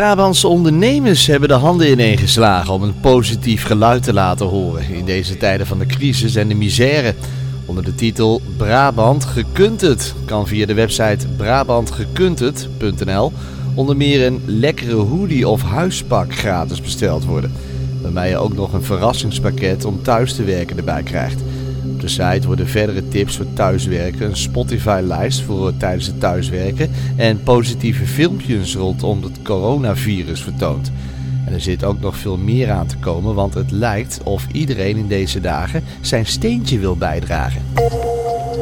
Brabantse ondernemers hebben de handen ineengeslagen om een positief geluid te laten horen in deze tijden van de crisis en de misère. Onder de titel Brabant gekunt het kan via de website brabantgekunthet.nl onder meer een lekkere hoodie of huispak gratis besteld worden. Waarbij je ook nog een verrassingspakket om thuis te werken erbij krijgt. De worden verdere tips voor thuiswerken, een Spotify-lijst voor tijdens het thuiswerken en positieve filmpjes rondom het coronavirus vertoond. En er zit ook nog veel meer aan te komen, want het lijkt of iedereen in deze dagen zijn steentje wil bijdragen.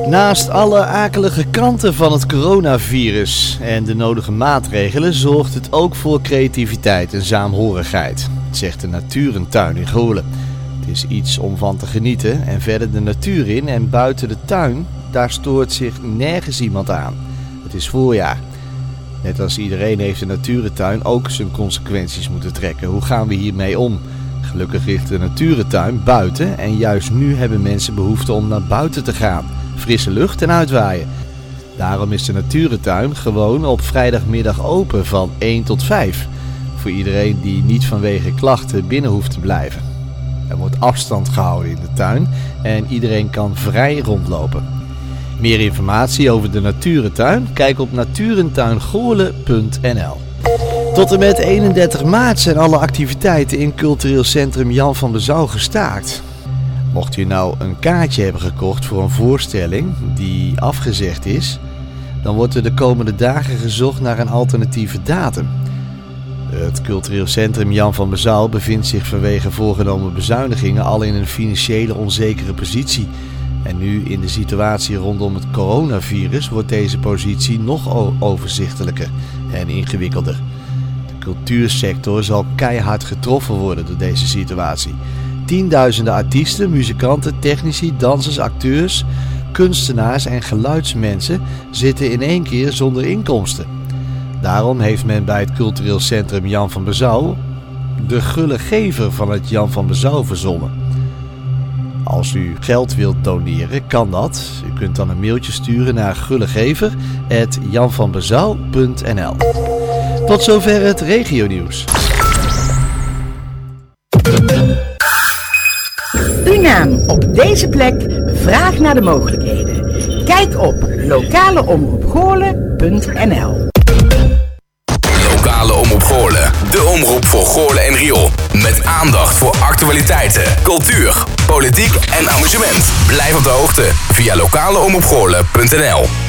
Naast alle akelige kanten van het coronavirus en de nodige maatregelen zorgt het ook voor creativiteit en saamhorigheid, zegt de Natuurentuin in Goorlen. Het is iets om van te genieten en verder de natuur in en buiten de tuin, daar stoort zich nergens iemand aan. Het is voorjaar. Net als iedereen heeft de natuurentuin ook zijn consequenties moeten trekken. Hoe gaan we hiermee om? Gelukkig ligt de natuurentuin buiten en juist nu hebben mensen behoefte om naar buiten te gaan. Frisse lucht en uitwaaien. Daarom is de natuurentuin gewoon op vrijdagmiddag open van 1 tot 5. Voor iedereen die niet vanwege klachten binnen hoeft te blijven. Er wordt afstand gehouden in de tuin en iedereen kan vrij rondlopen. Meer informatie over de Natuurentuin? Kijk op natuurentuingoorlen.nl Tot en met 31 maart zijn alle activiteiten in cultureel centrum Jan van Bezouw gestaakt. Mocht u nou een kaartje hebben gekocht voor een voorstelling die afgezegd is, dan wordt er de komende dagen gezocht naar een alternatieve datum. Het cultureel centrum Jan van Bezouw bevindt zich vanwege voorgenomen bezuinigingen al in een financiële onzekere positie. En nu in de situatie rondom het coronavirus wordt deze positie nog overzichtelijker en ingewikkelder. De cultuursector zal keihard getroffen worden door deze situatie. Tienduizenden artiesten, muzikanten, technici, dansers, acteurs, kunstenaars en geluidsmensen zitten in één keer zonder inkomsten. Daarom heeft men bij het cultureel centrum Jan van Bezouw de gulle gever van het Jan van Bezouw verzonnen. Als u geld wilt doneren, kan dat. U kunt dan een mailtje sturen naar gullegever.janvanbezouw.nl Tot zover het regionieuws. Uw naam op deze plek, vraag naar de mogelijkheden. Kijk op lokaleomroepgoorlen.nl De omroep voor Goorlen en Riool. Met aandacht voor actualiteiten, cultuur, politiek en amusement. Blijf op de hoogte via lokaleomroepgoorlen.nl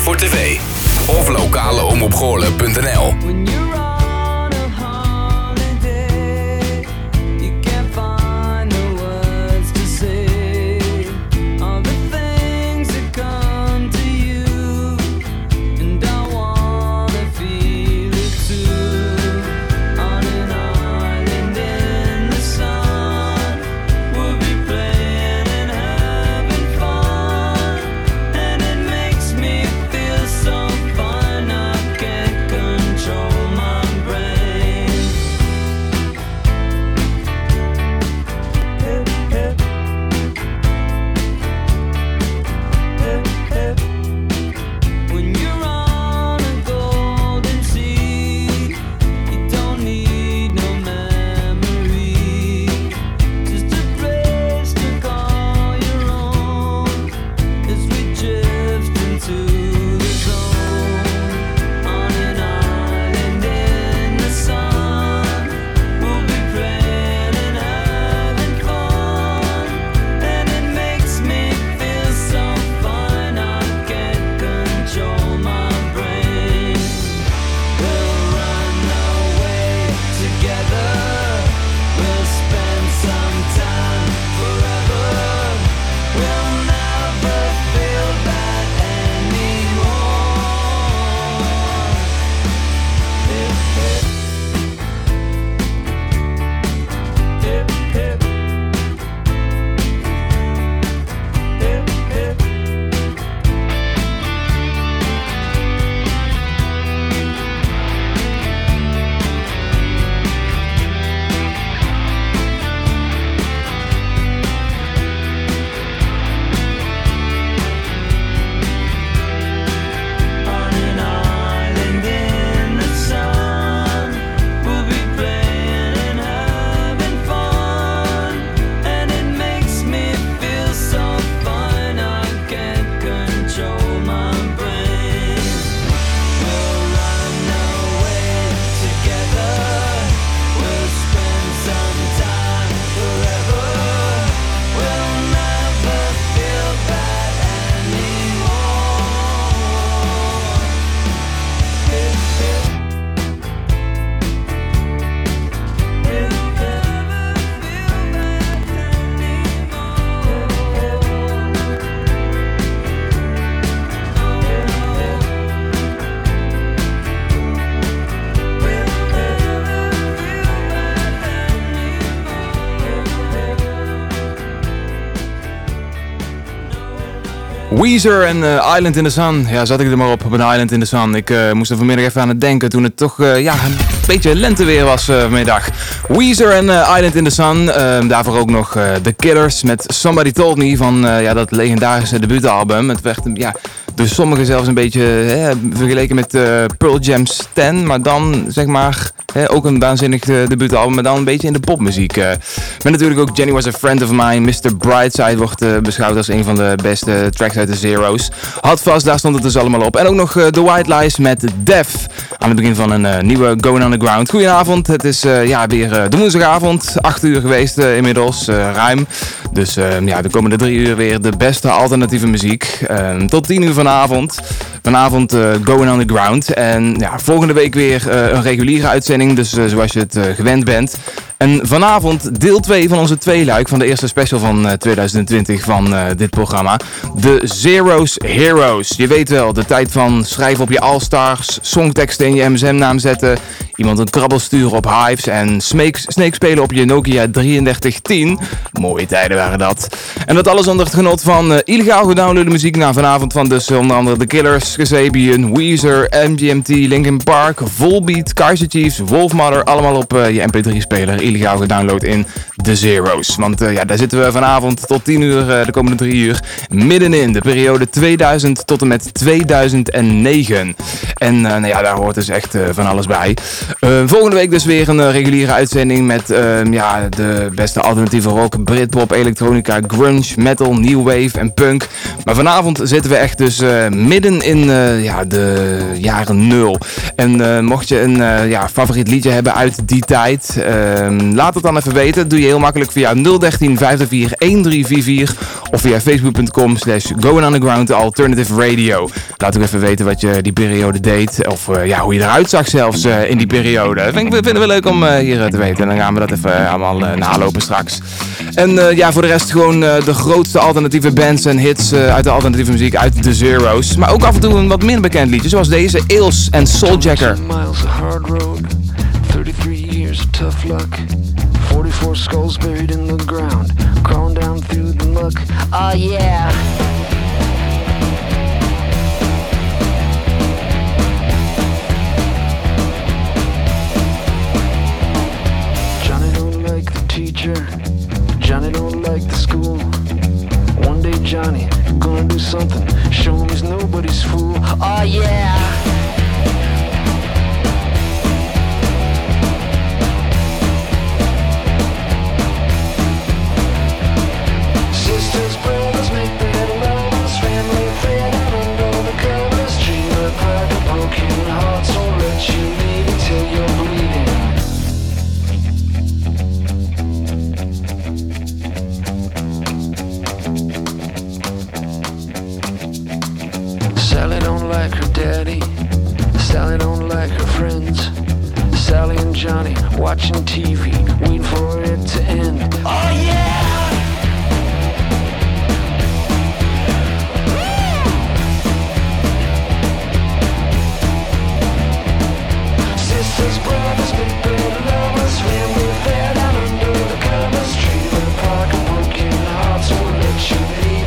voor tv. Of lokaleomroepgoorlen.nl Weezer en eh, Island in the Sun. Ja, zat ik er maar op, op een Island in the Sun. Ik eh, moest er vanmiddag even aan het denken toen het toch eh, ja, een beetje lenteweer was vanmiddag. Weezer en Island in the Sun. Daarvoor ook nog The Killers met Somebody Told Me van ja, dat legendarische debuutalbum. Het werd ja, door sommigen zelfs een beetje vergeleken met Pearl Jam's 10. Maar dan zeg maar ook een waanzinnig debuutalbum, maar dan een beetje in de popmuziek. Met natuurlijk ook Jenny Was a Friend of Mine. Mr. Brightside wordt eh, beschouwd als een van de beste tracks uit de Zero's. Had vast, daar stond het dus allemaal op. En ook nog eh, The White Lies met Def. Aan het begin van een eh, nieuwe Going Underground. Goedenavond, het is ja, weer de woensdagavond. 8 uur geweest inmiddels, ruim. Dus eh, ja, de komende drie uur weer de beste alternatieve muziek. Eh, tot 10 uur vanavond. Vanavond Going Underground. En ja, volgende week weer een reguliere uitzending. Dus zoals je het gewend bent. En vanavond deel 2 van onze tweeluik van de eerste special van eh, 2020 van eh, dit programma. De Zero's Heroes. Je weet wel, de tijd van schrijven op je All-Stars, songteksten in je MSM-naam zetten, iemand een krabbel sturen op Hives en Snake, spelen op je Nokia 3310. Mooie tijden waren dat. En dat alles onder het genot van eh, illegaal gedownloade muziek naar vanavond van dus onder andere The Killers, Kasabian, Weezer, MGMT, Linkin Park, Volbeat, Kaiser Chiefs, Wolfmother. Allemaal op eh, je MP3-speler illegaal gedownload in The Zero's. Want eh, ja, daar zitten we vanavond tot 10 uur, eh, de komende 3 uur, middenin de periode 2000 tot en met 2009. En eh, nou ja, daar hoort dus echt van alles bij. Volgende week dus weer een reguliere uitzending met eh, ja, de beste alternatieve rock, Britpop, elektronica, grunge, metal, new wave en punk. Maar vanavond zitten we echt dus midden in ja, de jaren nul. En mocht je een ja, favoriet liedje hebben uit die tijd, ehm, laat het dan even weten. Doe je heel makkelijk via 013 504 1344 of via facebook.com slash going underground alternative radio. Laat ook even weten wat je die periode deed of eh, ja, hoe je eruit zag zelfs eh, in die periode. Vind vinden we leuk om eh, hier te weten. En dan gaan we dat even allemaal nalopen straks. En ja, voor de rest gewoon de grootste alternatieve bands en hits uit de alternatieve muziek uit de Zero's. Maar ook af en toe een wat minder bekend liedje, zoals deze Eels en Souljacker. miles of hard road, 33 years of tough luck, 44 skulls buried in the ground, crawling down through the muck. Oh yeah. Johnny don't like the teacher, Johnny don't like the school. One day Johnny gonna do something, show him he's nobody's fool. Oh yeah. Watching TV, waiting for it to end. Oh yeah. You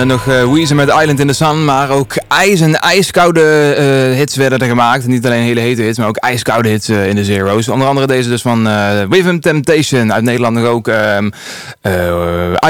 En nog eh, Weezer met Island in the Sun, maar ook ijs en ijskoude eh, hits werden er gemaakt. Niet alleen hele hete hits, maar ook ijskoude hits eh, in de Zero's. Onder andere deze dus van uh, Rhythm Temptation uit Nederland ook ehm,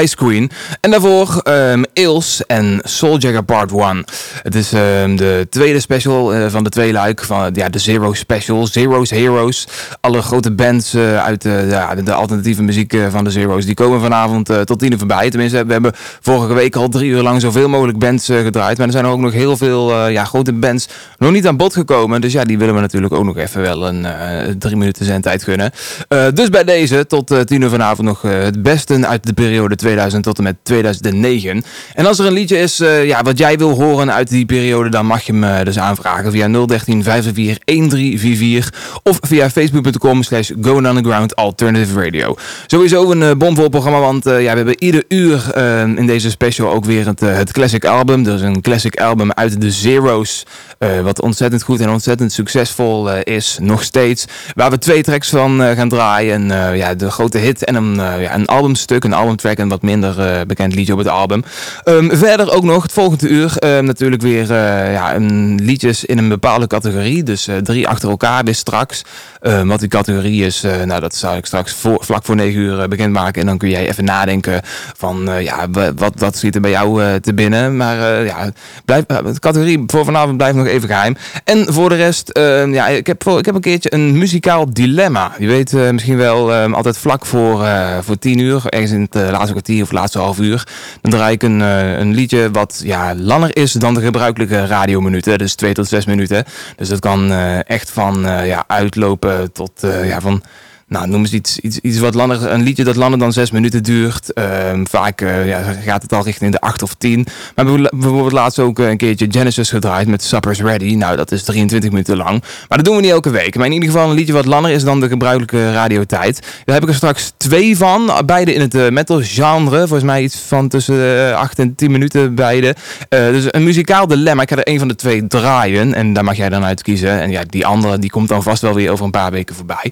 Ice Queen. En daarvoor ehm, um, Ilse en Souljacker Part 1. Het is ehm, de tweede special van de twee luik van ja, de Zero Special. Zero's Heroes. Alle grote bands uit ja, de, alternatieve muziek van de Zero's die komen vanavond tot tien uur voorbij. Tenminste, we hebben vorige week al drie uur lang zoveel mogelijk bands gedraaid. Maar er zijn er ook nog heel veel eh, ja, grote bands nog niet aan bod gekomen. Dus ja, die willen we natuurlijk ook nog even wel een eh, drie minuten zendtijd gunnen. Eh, dus bij deze tot tien uur vanavond nog het beste uit de periode 2000 tot en met 2009. En als er een liedje is ja, wat jij wil horen uit die periode, dan mag je eh, dus aanvragen via 013 504 1344 of via facebook.com slash Going Underground Alternative Radio. Sowieso een bomvol programma, want ja, we hebben ieder uur in deze special ook weer het, het classic album. Is een classic album uit de Zero's, eh, wat ontzettend goed en ontzettend succesvol eh, is, nog steeds. Waar we twee tracks van eh, gaan draaien. En, ja, de grote hit en een, ja, een albumstuk, een albumtrack en wat minder bekend liedje op het album. Ehm, verder ook nog het volgende uur ehm, natuurlijk weer ja, een liedjes in een bepaalde categorie. Dus drie achter elkaar weer straks. Ehm, wat die categorie is, nou dat zal ik straks voor, vlak voor negen uur eh, bekendmaken. En dan kun jij even nadenken van ja, wa- wat, wat schiet er bij jou te binnen. Maar ja, blijf, de categorie voor vanavond blijft nog even geheim. En voor de rest, ehm, ja, ik heb, voor, ik heb een keertje een muzikaal dilemma. Je weet eh, misschien wel, ehm, altijd vlak voor, eh, voor tien uur, ergens in het eh, laatste kwartier of laatste half uur, dan draai ik een, een liedje wat ja, langer is dan de gebruikelijke radiominuten. Dus twee tot zes minuten. Dus dat kan echt van ja, uitlopen tot ja, van nou, noem eens iets, iets, iets wat langer, een liedje dat langer dan zes minuten duurt. Ehm, vaak eh, ja, gaat het al richting de acht of tien. Maar we hebben bijvoorbeeld laatst ook een keertje Genesis gedraaid met Supper's Ready. Nou, dat is 23 minuten lang. Maar dat doen we niet elke week. Maar in ieder geval een liedje wat langer is dan de gebruikelijke radiotijd. Daar heb ik er straks twee van. Beide in het eh, metal genre. Volgens mij iets van tussen eh, 8 en 10 minuten beide. Dus een muzikaal dilemma. Ik ga er een van de twee draaien. En daar mag jij dan uit kiezen. En ja, die andere die komt dan vast wel weer over een paar weken voorbij.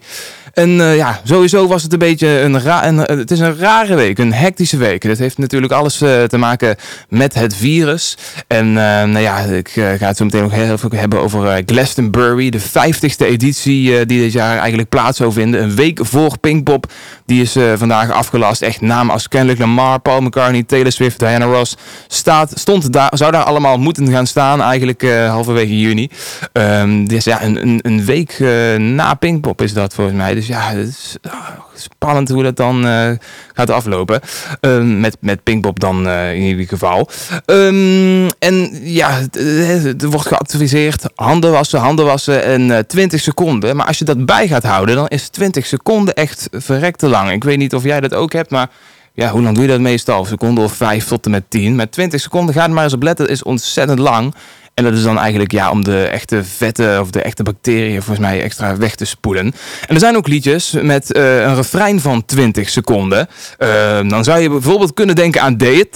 En eh, ja, sowieso was het een beetje een, ra eh, het is een rare week, een hectische week. Dat heeft natuurlijk alles eh, te maken met het virus. En nou ja, ik ga het zo meteen nog heel veel hebben over Glastonbury, de 50ste editie die dit jaar eigenlijk plaats zou vinden. Een week voor Pinkpop. Die is vandaag afgelast. Echt namen als Kendrick Lamar, Paul McCartney, Taylor Swift, Diana Ross. Staat, stond daar, zou daar allemaal moeten gaan staan eigenlijk halverwege juni. Ehm, dus ja, een, een, een week na Pinkpop is dat volgens mij. Dus ja, het is ah, spannend hoe dat dan eh, gaat aflopen. Ehm, met, met Pinkpop dan eh, in ieder geval. Ehm, en ja, het, het wordt geadviseerd handen wassen, handen wassen en eh 20 seconden. Maar als je dat bij gaat houden, dan is 20 seconden echt verrekte lang. Ik weet niet of jij dat ook hebt, maar ja, hoe lang doe je dat meestal? Een seconde of 5 tot en met 10. Met 20 seconden ga er maar eens op letten. Dat is ontzettend lang. En dat is dan eigenlijk ja, om de echte vetten of de echte bacteriën volgens mij extra weg te spoelen. En er zijn ook liedjes met eh, een refrein van 20 seconden. Eh, dan zou je bijvoorbeeld kunnen denken aan Date.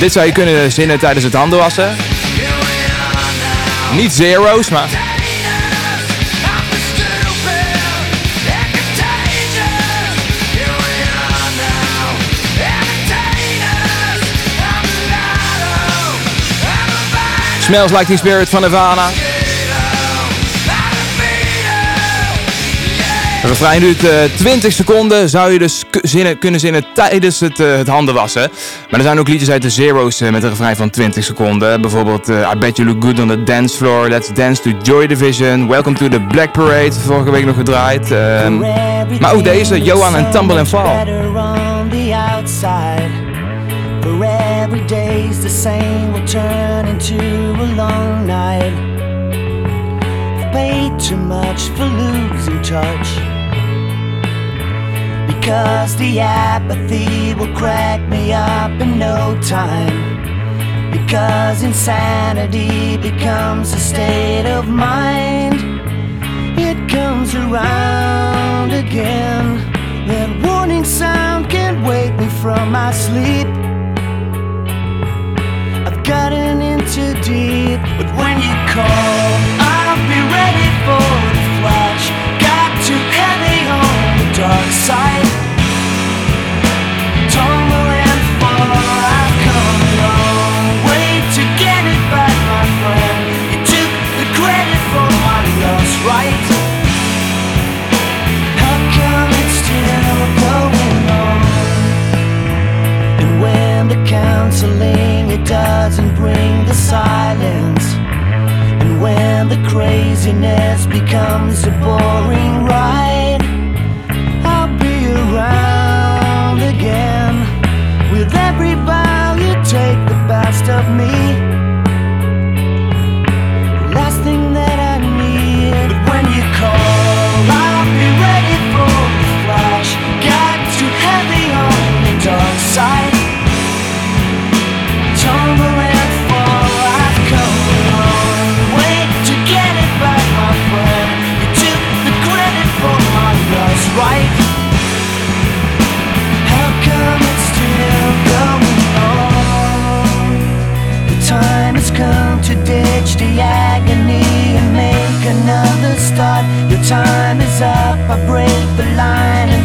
Dit zou je kunnen zinnen tijdens het handenwassen. Niet zero's, maar... Smells Like Teen Spirit van Nirvana. Het refrein duurt eh, 20 seconden. Zou je dus zinnen, kunnen zinnen tijdens het, eh, het handen wassen. Maar er zijn ook liedjes uit de Zero's eh, met een refrein van 20 seconden. Bijvoorbeeld eh, I Bet You Look Good on the Dance Floor. Let's Dance to Joy Division. Welcome to the Black Parade. Vorige week nog gedraaid. Ehm, maar ook deze, Johan en Tumble and Fall. Every day's the same will turn into a long night. I've paid too much for losing touch. Because the apathy will crack me up in no time. Because insanity becomes a state of mind. It comes around again. That warning sound can't wake me from my sleep. Gotten in too deep, but when you call, I'll be ready for the flash. Got too heavy on the dark side. counseling, it doesn't bring the silence. And when the craziness becomes a boring ride, I'll be around again. With every bow you take, the best of me. agony and make another start. Your time is up, I break the line.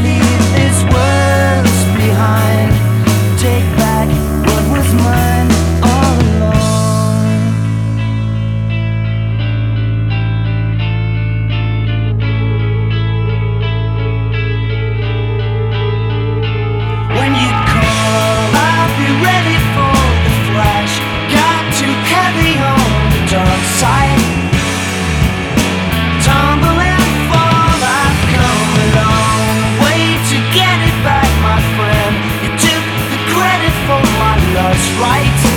what's right.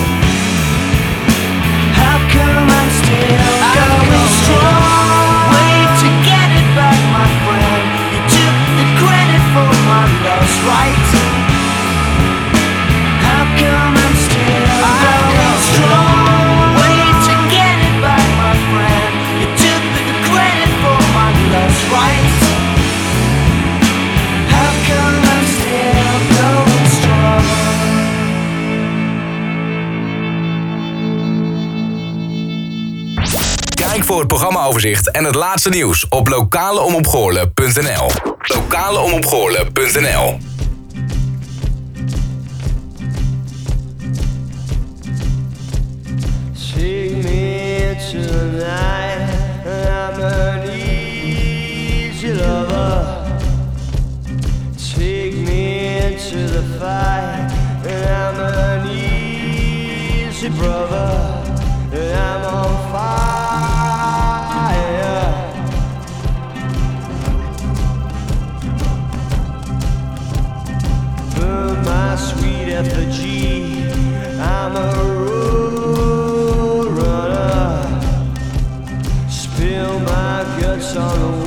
verkeersoverzicht en het laatste nieuws op lokaleomopgoorlen.nl. Lokaleomopgoorlen.nl Take me tonight, I'm an easy lover. Take me to the fight, I'm an easy brother, I'm on fire. my sweet effigy. I'm a road runner. Spill my guts on the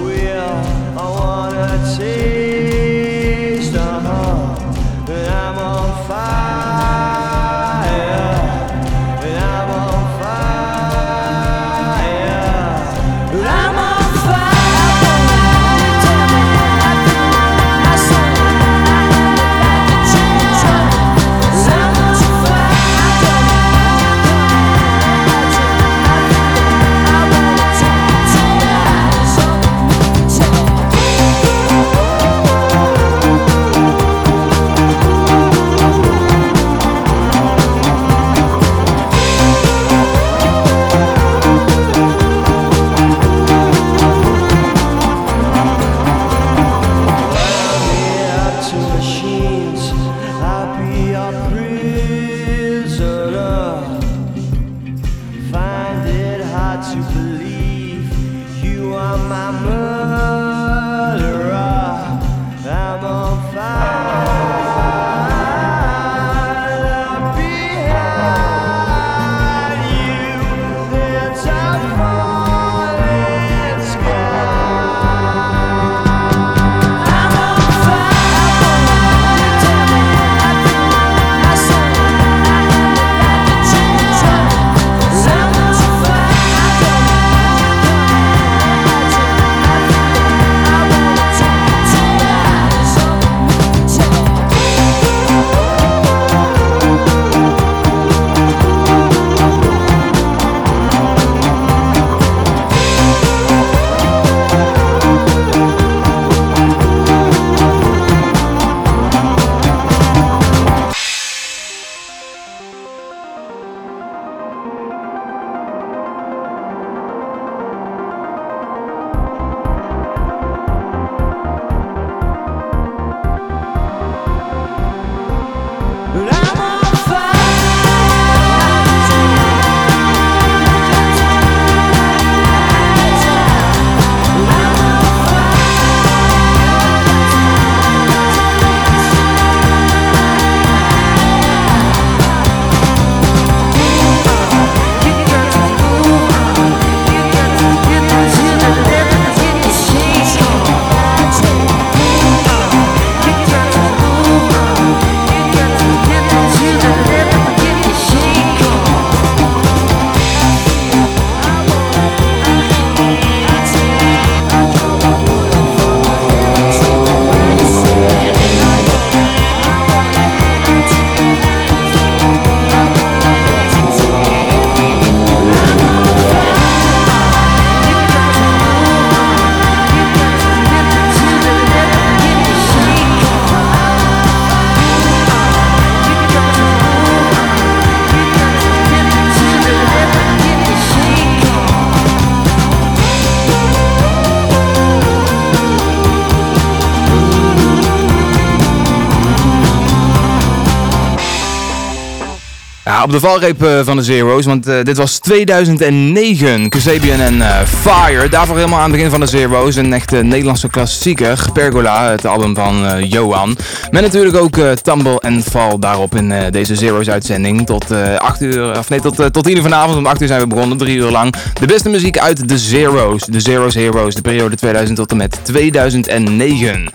de valreep eh, van de Zero's, want eh, dit was 2009. Kasabian en eh, Fire. Daarvoor helemaal aan het begin van de Zero's. Een echte Nederlandse klassieker. Pergola, het album van Johan. Met natuurlijk ook Tumble en Fall daarop in deze Zero's uitzending. Tot eh 8 uur, of nee, tot, tot 10 uur vanavond. Om 8 uur zijn we begonnen, drie uur lang. De beste muziek uit de Zero's. De Zero's Heroes, de periode 2000 tot en met 2009.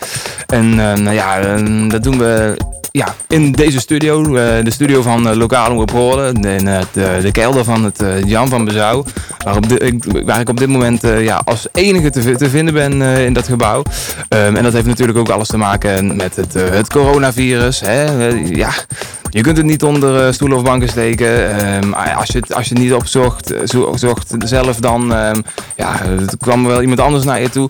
En nou ja, dat doen we ja, in deze studio, de studio van Lokaal Omroep Eh, de kelder van het eh, Jan van Bezouw, waar, op ik, op dit moment eh, ja, als enige te, vi- te vinden ben in dat gebouw. Ehm, en dat heeft natuurlijk ook alles te maken met het, het coronavirus. Hè? Ja, je kunt het niet onder stoelen of banken steken. Ehm, als, je het, als je niet opzocht zo- zocht zelf, dan ehm, ja, kwam wel iemand anders naar je toe.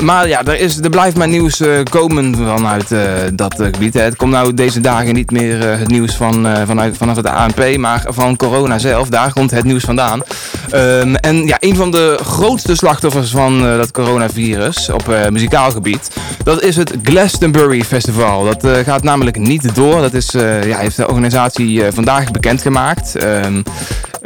Maar ja, er, is, er blijft maar nieuws komen vanuit dat gebied. Hè. Het komt nou deze dagen niet meer het nieuws van, vanuit, vanaf het ANP, maar van corona zelf. Daar komt het nieuws vandaan. Ehm, en ja, een van de grootste slachtoffers van eh, dat coronavirus op eh, muzikaal gebied, dat is het Glastonbury Festival. Dat eh, gaat namelijk niet door. Dat is, ja, heeft de organisatie vandaag bekendgemaakt. Ehm,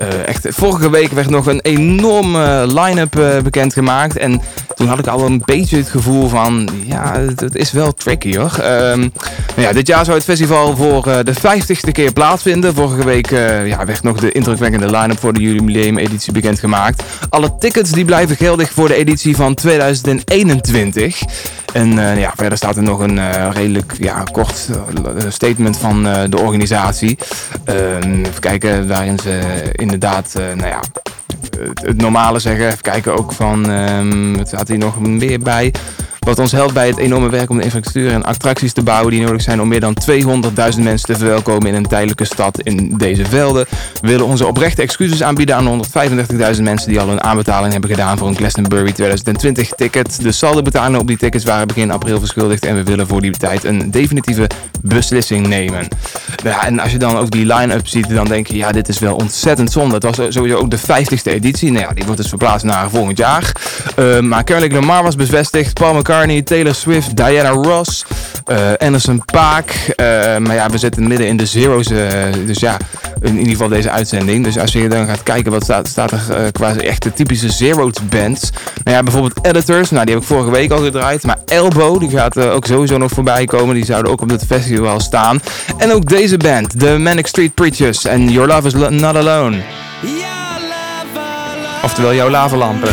eh, echt, vorige week werd nog een enorme line-up bekendgemaakt. En toen had ik al een beetje het gevoel van, ja, het, is wel tricky hoor. Ehm, nou ja, dit jaar zou het festival voor de 50ste keer plaatsvinden. Vorige week eh, ja, werd nog de indrukwekkende line-up voor de jubileum-editie bekendgemaakt. Alle tickets die blijven geldig voor de editie van 2021. En eh, ja, verder staat er nog een eh, redelijk ja, kort statement van de organisatie. Ehm, even kijken, waarin ze inderdaad, nou ja, het, het normale zeggen. Even kijken ook van, ehm wat staat hier nog meer bij? Wat ons helpt bij het enorme werk om de infrastructuur en attracties te bouwen die nodig zijn om meer dan 200.000 mensen te verwelkomen in een tijdelijke stad in deze velden. We willen onze oprechte excuses aanbieden aan de 135.000 mensen die al een aanbetaling hebben gedaan voor een Glastonbury 2020 ticket. De saldobetalingen op die tickets waren begin april verschuldigd en we willen voor die tijd een definitieve beslissing nemen. En als je dan ook die line-up ziet, dan denk je, ja, dit is wel ontzettend zonde. Het was sowieso ook de 50ste editie. Nou ja, die wordt dus verplaatst naar volgend jaar. Uh, maar Kendrick Lamar was bevestigd, Paul McCartney, Taylor Swift, Diana Ross, uh, Anderson Paak. Uh, maar ja, we zitten midden in de zero's. Uh, dus ja, in ieder geval deze uitzending. Dus als je dan gaat kijken, wat staat, staat er qua echte typische zero's bands. Nou ja, bijvoorbeeld Editors. Nou, die heb ik vorige week al gedraaid. Maar Elbow, die gaat ook sowieso nog voorbij komen. Die zouden ook op het festival staan. En ook deze band, de Manic Street Preachers. En Your Love is Not Alone. Oftewel jouw lavalampen.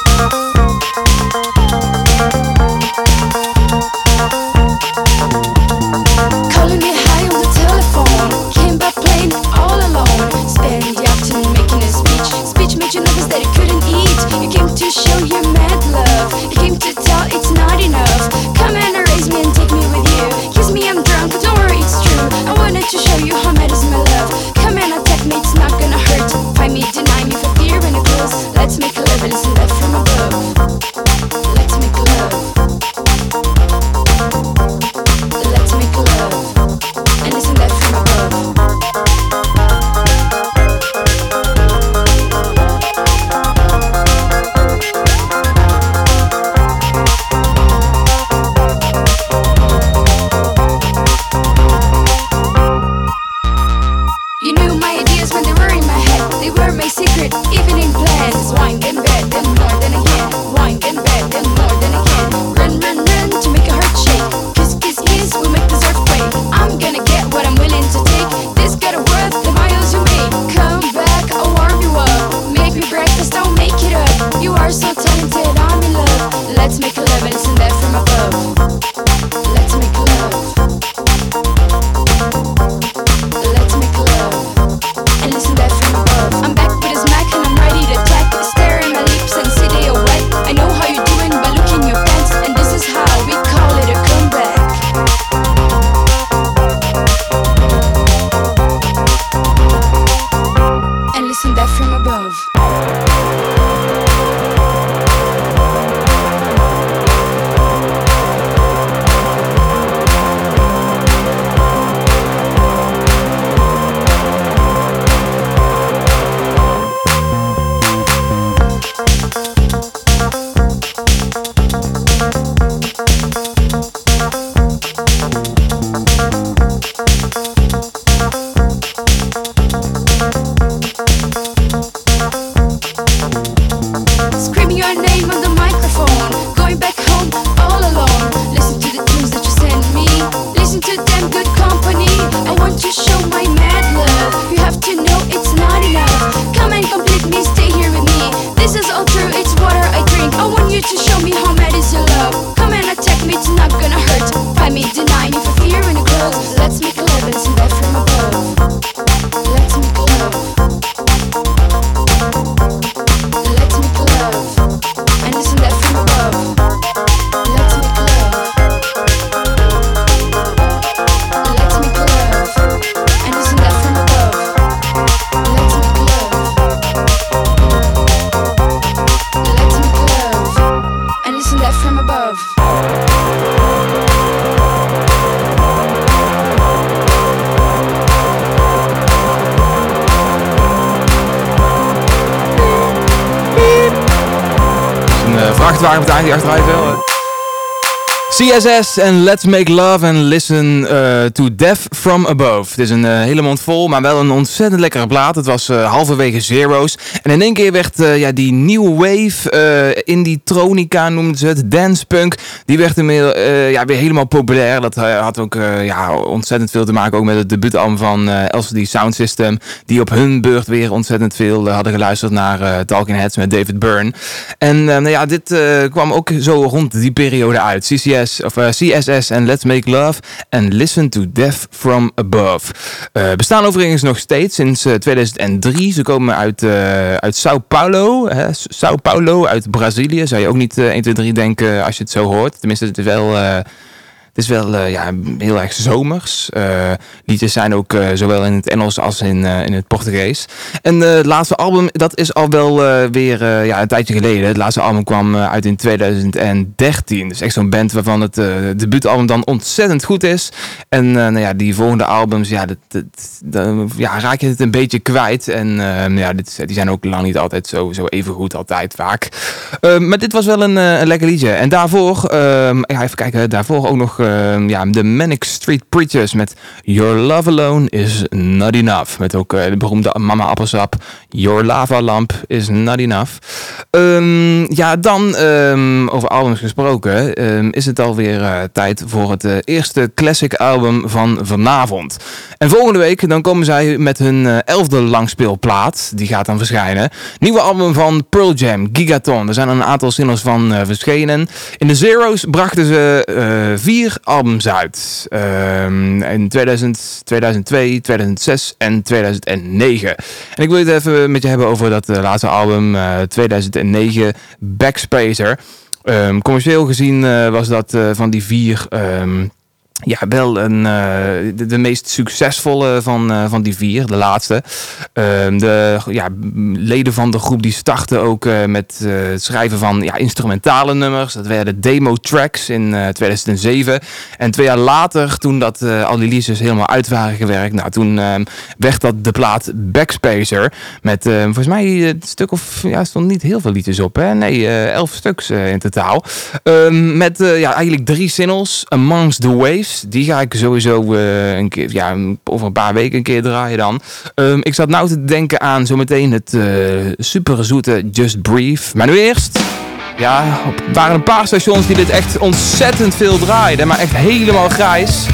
En Let's Make Love and Listen eh, to Death From Above. Het is een eh, hele mond vol, maar wel een ontzettend lekkere plaat. Het was eh, halverwege Zero's. En in één keer werd ja, die New Wave, Indie Tronica noemden ze het, Dance Punk. Die werd ja, weer helemaal populair. Dat had ook ja, ontzettend veel te maken ook met het debuutalbum van LCD Sound System. Die op hun beurt weer ontzettend veel hadden geluisterd naar Talking Heads met David Byrne. En nou ja, dit kwam ook zo rond die periode uit. CCS, eh, CSS en Let's Make Love and Listen to Death From Above. Eh, bestaan overigens nog steeds sinds eh, 2003. Ze komen uit, eh, uit Sao Paulo. Hè? Sao Paulo uit Brazilië. Zou je ook niet eh 1, 2, 3 denken als je het zo hoort. Tenminste, het is wel... het is wel eh, ja, heel erg zomers. Eh, liedjes zijn ook eh, zowel in het Engels als in, in het Portugees. En het laatste album, dat is al wel weer ja, een tijdje geleden. Het laatste album kwam uit in 2013. Dus echt zo'n band waarvan het debuutalbum dan ontzettend goed is. En nou ja, die volgende albums, ja, dat, ja, raak je het een beetje kwijt. En eh, nou ja, dit, die zijn ook lang niet altijd zo, zo even goed, altijd vaak. Eh, maar dit was wel een, een lekker liedje. En daarvoor, ehm, ja, even kijken, daarvoor ook nog Ehm, ja, de Manic Street Preachers met Your Love Alone is Not Enough. Met ook eh, de beroemde Mama Applesap: Your Lava Lamp is Not Enough. Ehm, ja, dan ehm, over albums gesproken is het alweer uh, tijd voor het eh, eerste classic album van vanavond. En volgende week dan komen zij met hun elfde langspeelplaat. Die gaat dan verschijnen. Nieuwe album van Pearl Jam, Gigaton. Er zijn een aantal singles van verschenen. In de Zero's brachten ze vier 20 albums uit. In 2000, 2002, 2006 en 2009. En ik wil het even met je hebben over dat eh, laatste album, eh, uh, 2009, Backspacer. Um, commercieel gezien uh, was dat uh, van die vier... Um, ja, wel een, eh, de, meest succesvolle van, eh, van die vier, de laatste. Ehm, de ja, leden van de groep die startten ook eh, met het schrijven van ja, instrumentale nummers. Dat werden demo tracks in eh, 2007. En twee jaar later, toen dat, al die helemaal uit waren gewerkt, nou, toen ehm, werd dat de plaat Backspacer. Met eh, volgens mij een stuk of, ja, stonden niet heel veel liedjes op. Hè? Nee, elf stuks in totaal. Ehm, met ja, eigenlijk drie singles. Amongst the Waves. Die ga ik sowieso eh, een keer, ja, over een paar weken een keer draaien dan. Ehm, ik zat nou te denken aan zometeen het eh superzoete Just Brief. Maar nu eerst... Ja, er waren een paar stations die dit echt ontzettend veel draaiden. Maar echt helemaal grijs.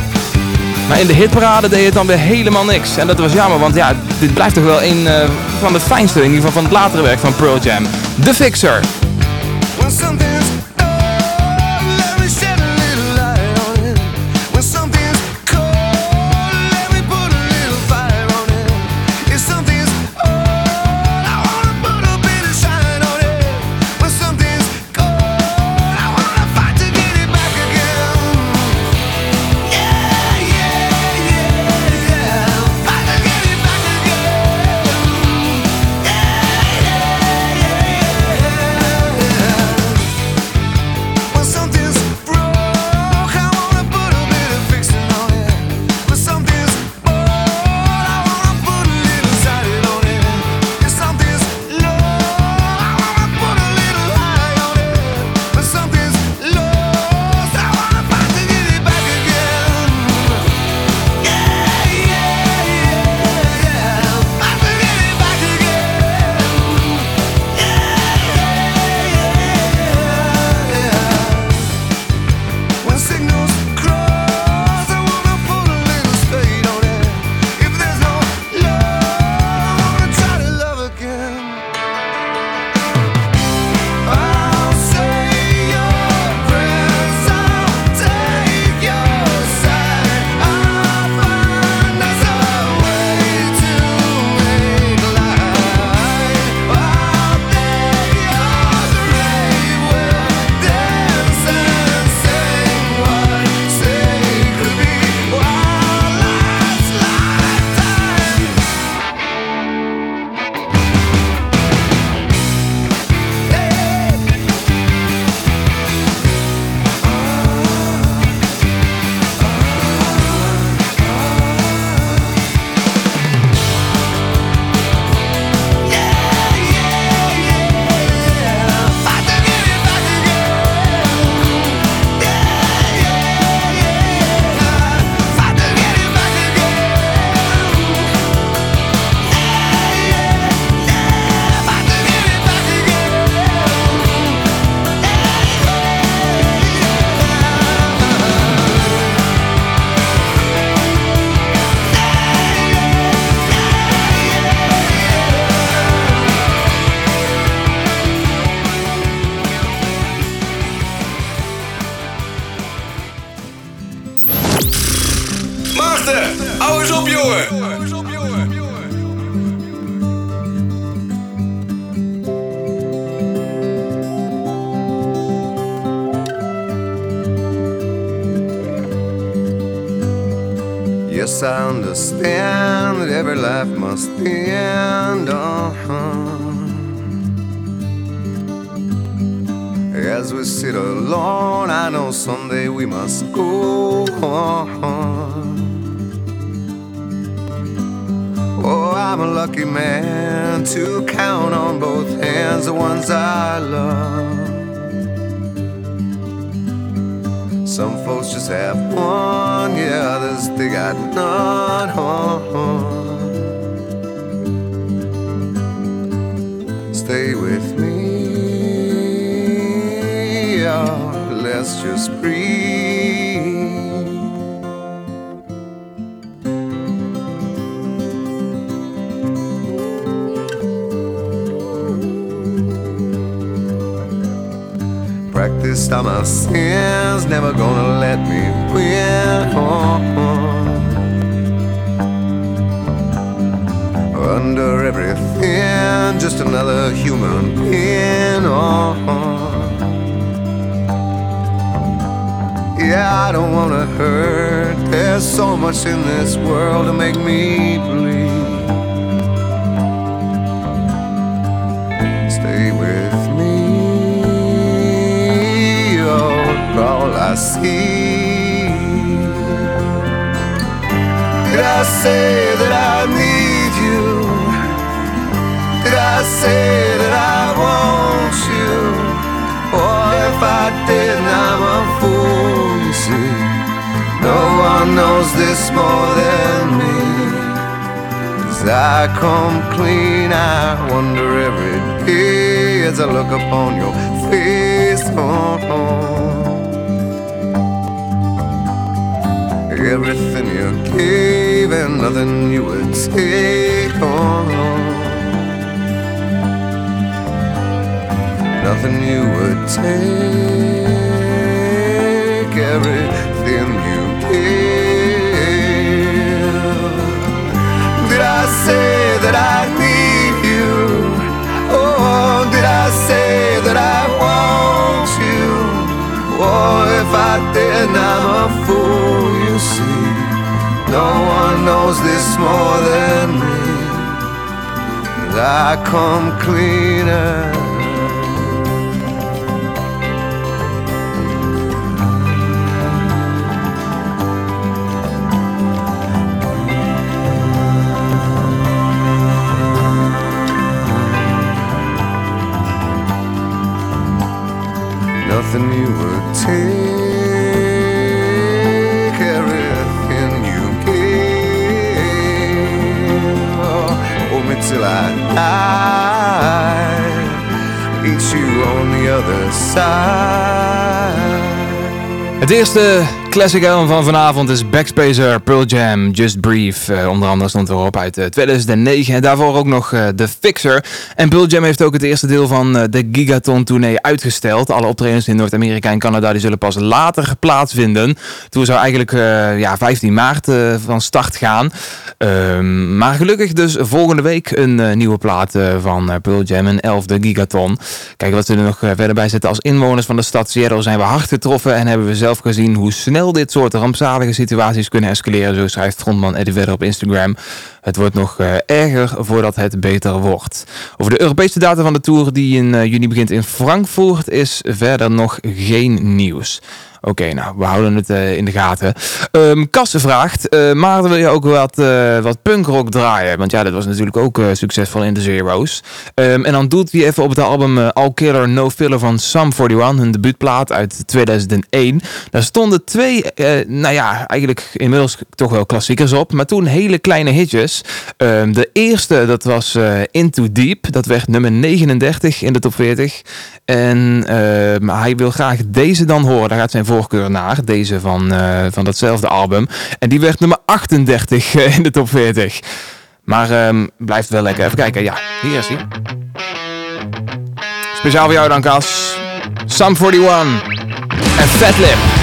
Maar in de hitparade deed het dan weer helemaal niks. En dat was jammer, want ja, dit blijft toch wel een eh, van de fijnste, in ieder geval van het latere werk van Pearl Jam. The Fixer. Everything you gave and nothing you would take. Oh, nothing you would take. Everything you gave. Did I say that I need you? Oh, did I say that I want you? Oh, if I did, I'm a fool. No one knows this more than me. I come cleaner. Nothing you would take, till I die. You on the other side. Het eerste classic album van vanavond is Backspacer, Pearl Jam, Just Breathe. Eh, onder andere stond erop uit eh, 2009 en daarvoor ook nog eh, The Fixer. En Pearl Jam heeft ook het eerste deel van eh, de Gigaton tournee uitgesteld. Alle optredens in Noord-Amerika en Canada die zullen pas later plaatsvinden. Toen zou eigenlijk eh, ja, 15 maart eh, van start gaan. Ehm, maar gelukkig dus volgende week een eh, nieuwe plaat eh, van eh, Pearl Jam, een 11e Gigaton. Kijk wat ze er nog eh, verder bij zetten. Als inwoners van de stad Seattle zijn we hard getroffen en hebben we zelf gezien hoe snel dit soort rampzalige situaties kunnen escaleren. Zo schrijft frontman Eddie verder op Instagram. Het wordt nog eh, erger voordat het beter wordt. Over de Europese data van de Tour die in eh, juni begint in Frankfurt is verder nog geen nieuws. Oké, nou, we houden het eh, in de gaten. Ehm Kassen vraagt, eh Maarten wil je ook wat, eh wat punkrock draaien? Want ja, dat was natuurlijk ook succesvol in de Zero's. Ehm, en dan doet hij even op het album All Killer No Filler van Sum 41, hun debuutplaat uit 2001. Daar stonden twee, nou ja, eigenlijk inmiddels toch wel klassiekers op, maar toen hele kleine hitjes. Ehm, de eerste, dat was Into Deep, dat werd nummer 39 in de top 40. En hij wil graag deze dan horen. Daar gaat zijn voorkeur naar. Deze van, eh, van datzelfde album. En die werd nummer 38 eh, in de top 40. Maar ehm, blijft wel lekker. Even kijken. Ja, hier is hij. Speciaal voor jou dan, Cas. Sum 41 en Fat Lip.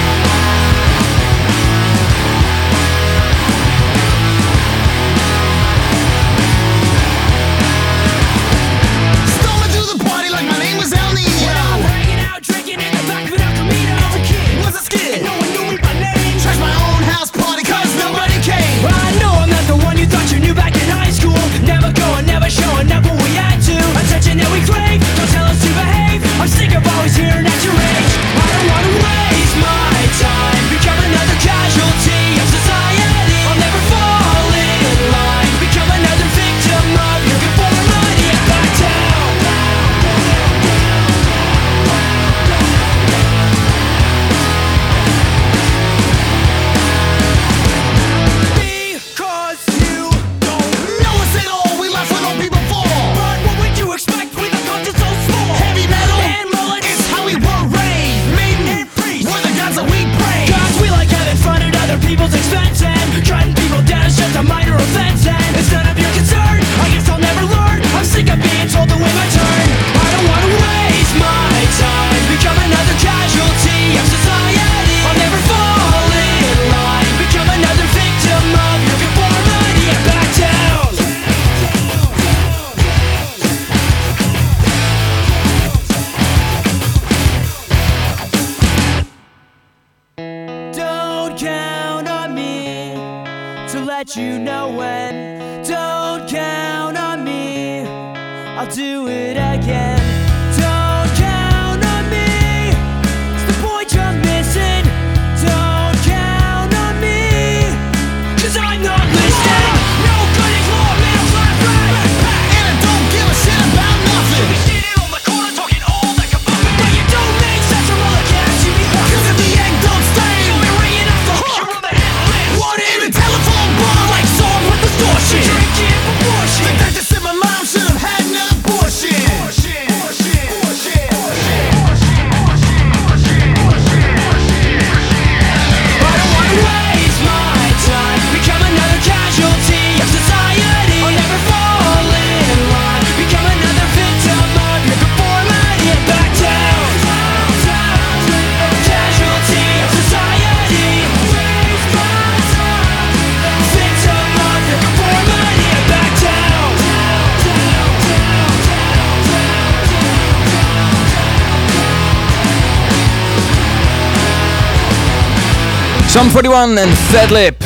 41 en Fat Lip.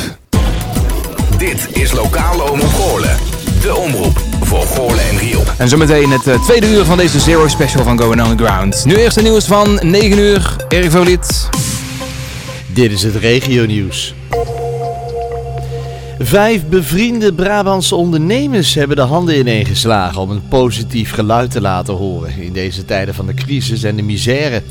Dit is Lokale Omroep Goorlen. De omroep voor Goorlen en Riool. En zometeen het eh, tweede uur van deze Zero Special van Going Underground. Nu eerst het nieuws van 9 uur. Erik Voliet. Dit is het regionieuws. Vijf bevriende Brabantse ondernemers hebben de handen ineengeslagen om een positief geluid te laten horen in deze tijden van de crisis en de misère.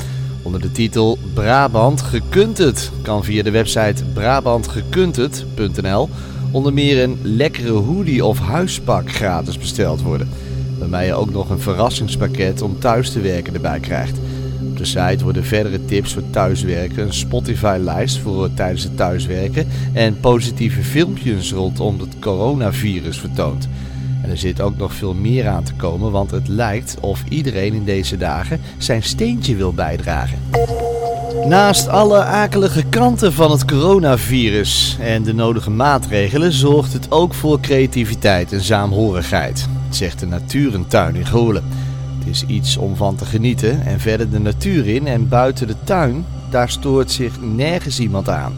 Onder de titel Brabant gekunt het kan via de website brabantgekunthet.nl onder meer een lekkere hoodie of huispak gratis besteld worden. Waarmee je ook nog een verrassingspakket om thuis te werken erbij krijgt. Op de site worden verdere tips voor thuiswerken, een Spotify-lijst voor tijdens het thuiswerken en positieve filmpjes rondom het coronavirus vertoond. En er zit ook nog veel meer aan te komen, want het lijkt of iedereen in deze dagen zijn steentje wil bijdragen. Naast alle akelige kanten van het coronavirus en de nodige maatregelen zorgt het ook voor creativiteit en saamhorigheid, zegt de Natuurentuin in Goorlen. Het is iets om van te genieten en verder de natuur in en buiten de tuin, daar stoort zich nergens iemand aan.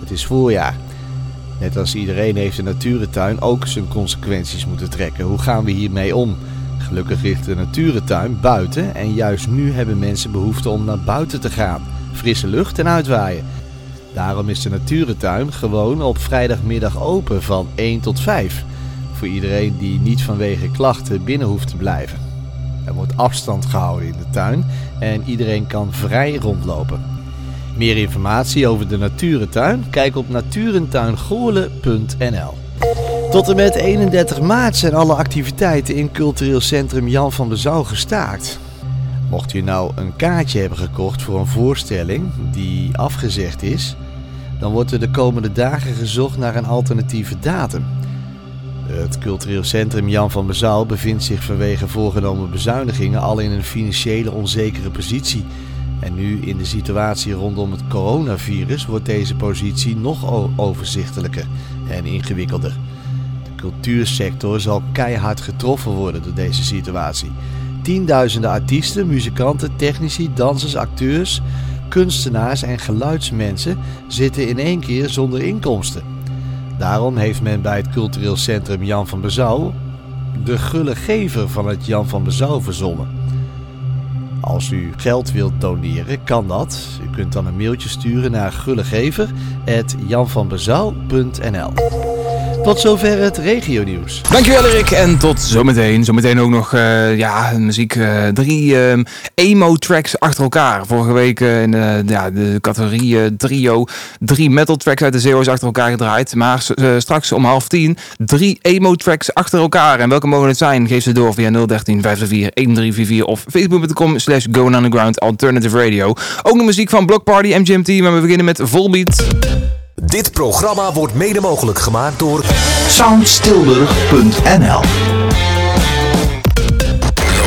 Het is voorjaar. Net als iedereen heeft de Natuurentuin ook zijn consequenties moeten trekken. Hoe gaan we hiermee om? Gelukkig ligt de Natuurentuin buiten en juist nu hebben mensen behoefte om naar buiten te gaan. Frisse lucht en uitwaaien. Daarom is de Natuurentuin gewoon op vrijdagmiddag open van 1 tot 5. Voor iedereen die niet vanwege klachten binnen hoeft te blijven. Er wordt afstand gehouden in de tuin en iedereen kan vrij rondlopen. Meer informatie over de Natuurentuin? Kijk op natuurentuingoorlen.nl Tot en met 31 maart zijn alle activiteiten in cultureel centrum Jan van der Zouw gestaakt. Mocht je nou een kaartje hebben gekocht voor een voorstelling die afgezegd is, dan wordt er de komende dagen gezocht naar een alternatieve datum. Het cultureel centrum Jan van Bezouw bevindt zich vanwege voorgenomen bezuinigingen al in een financiële onzekere positie. En nu in de situatie rondom het coronavirus wordt deze positie nog overzichtelijker en ingewikkelder. De cultuursector zal keihard getroffen worden door deze situatie. Tienduizenden artiesten, muzikanten, technici, dansers, acteurs, kunstenaars en geluidsmensen zitten in één keer zonder inkomsten. Daarom heeft men bij het cultureel centrum Jan van Bezouw de gulle gever van het Jan van Bezouw verzonnen. Als u geld wilt doneren, kan dat. U kunt dan een mailtje sturen naar gullegever.janvanbezouw.nl Tot zover het regionieuws. Dankjewel Erik en tot zometeen. Zometeen ook nog eh, ja, muziek. eh, drie ehm, emo-tracks achter elkaar. Vorige week eh, in ja, de categorie trio drie metal tracks uit de zero's achter elkaar gedraaid. Maar straks om half tien drie emo-tracks achter elkaar. En welke mogen het zijn? Geef ze door via 013 504 1344 of facebook.com slash going alternative radio. Ook de muziek van Block Party MGMT, maar we beginnen met Volbeat. Dit programma wordt mede mogelijk gemaakt door soundstilburg.nl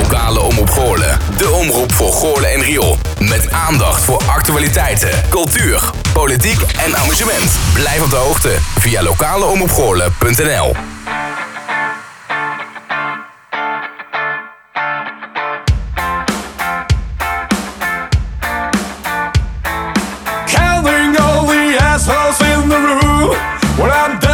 Lokale Omroep Goorlen. De omroep voor Goorlen en Riool. Met aandacht voor actualiteiten, cultuur, politiek en amusement. Blijf op de hoogte via lokaleomroepgoorlen.nl Well, I'm definitely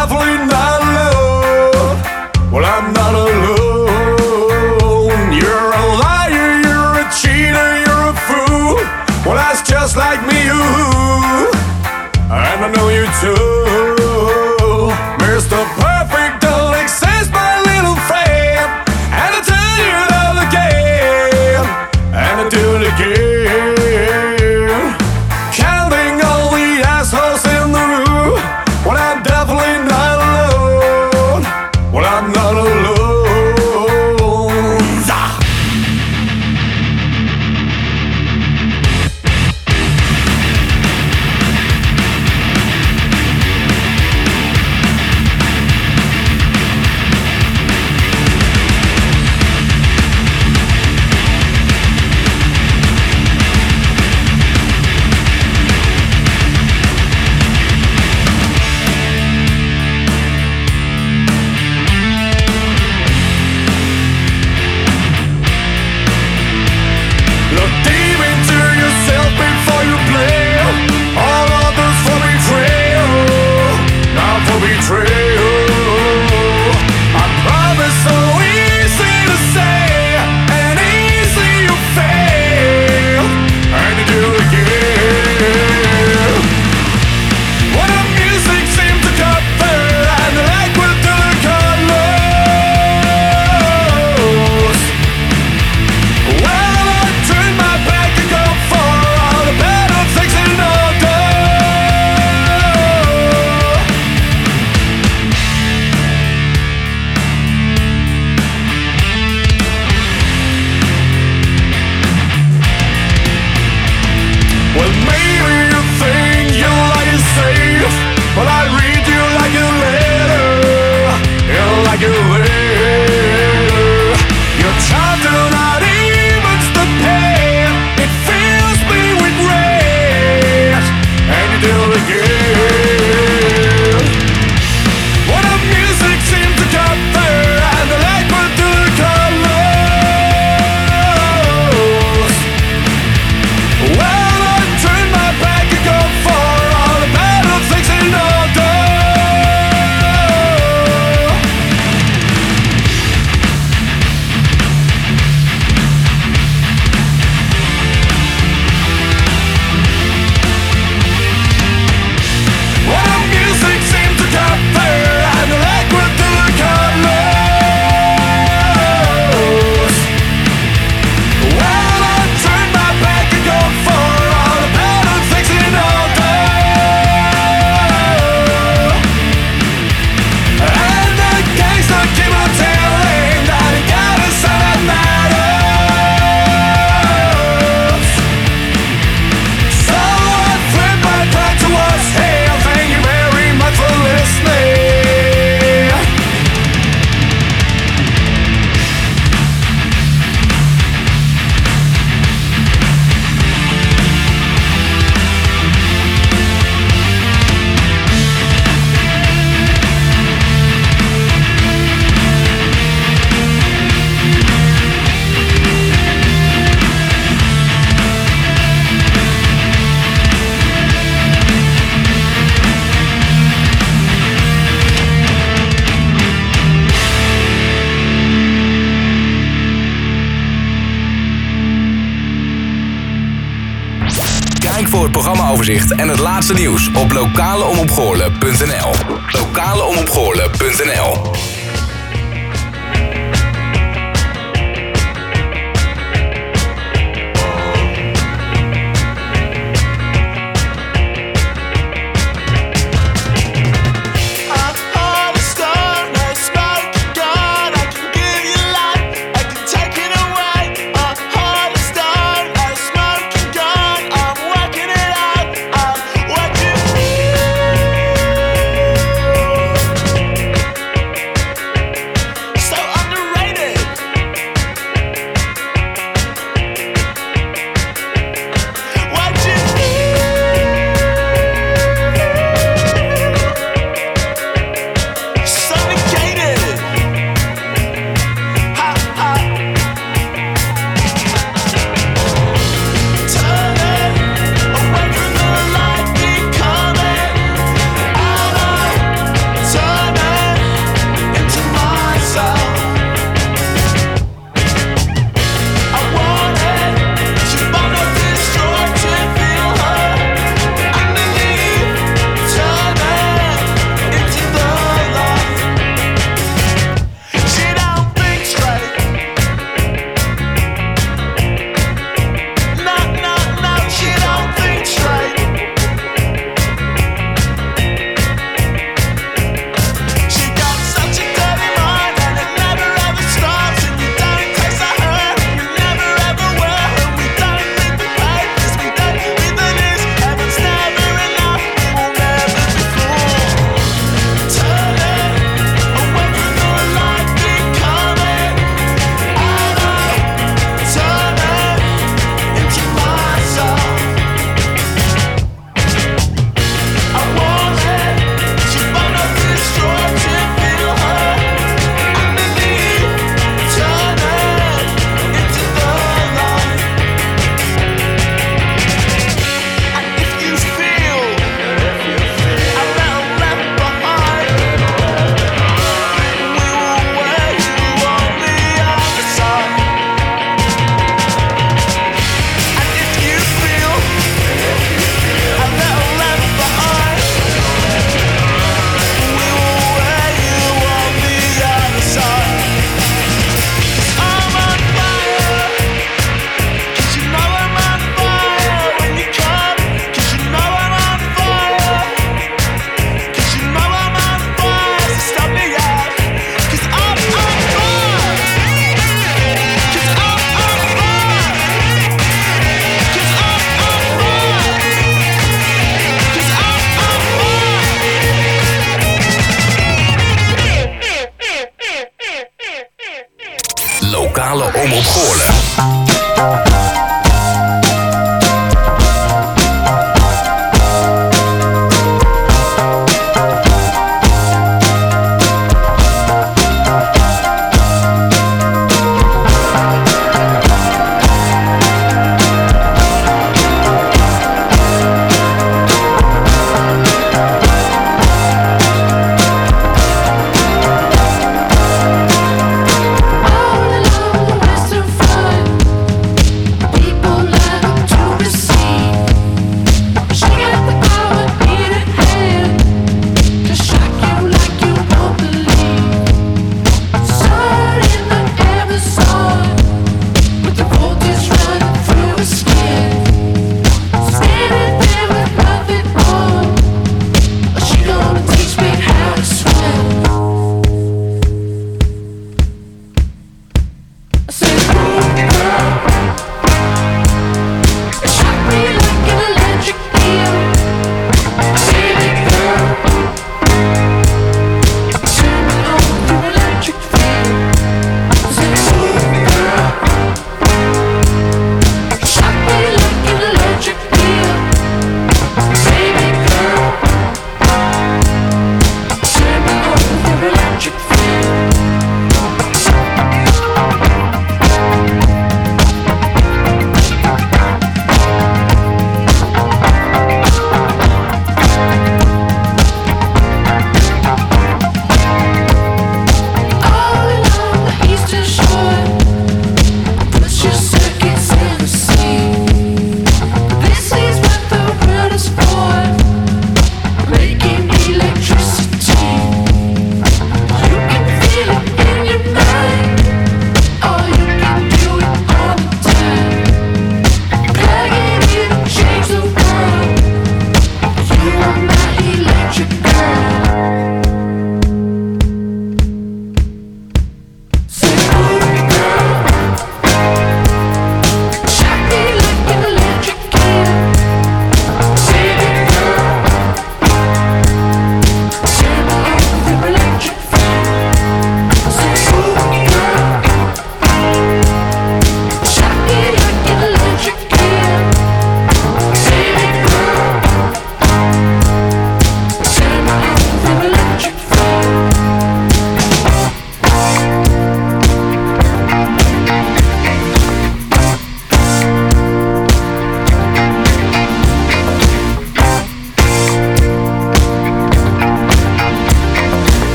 en het laatste nieuws op. Lokaleomopgoorlen.nl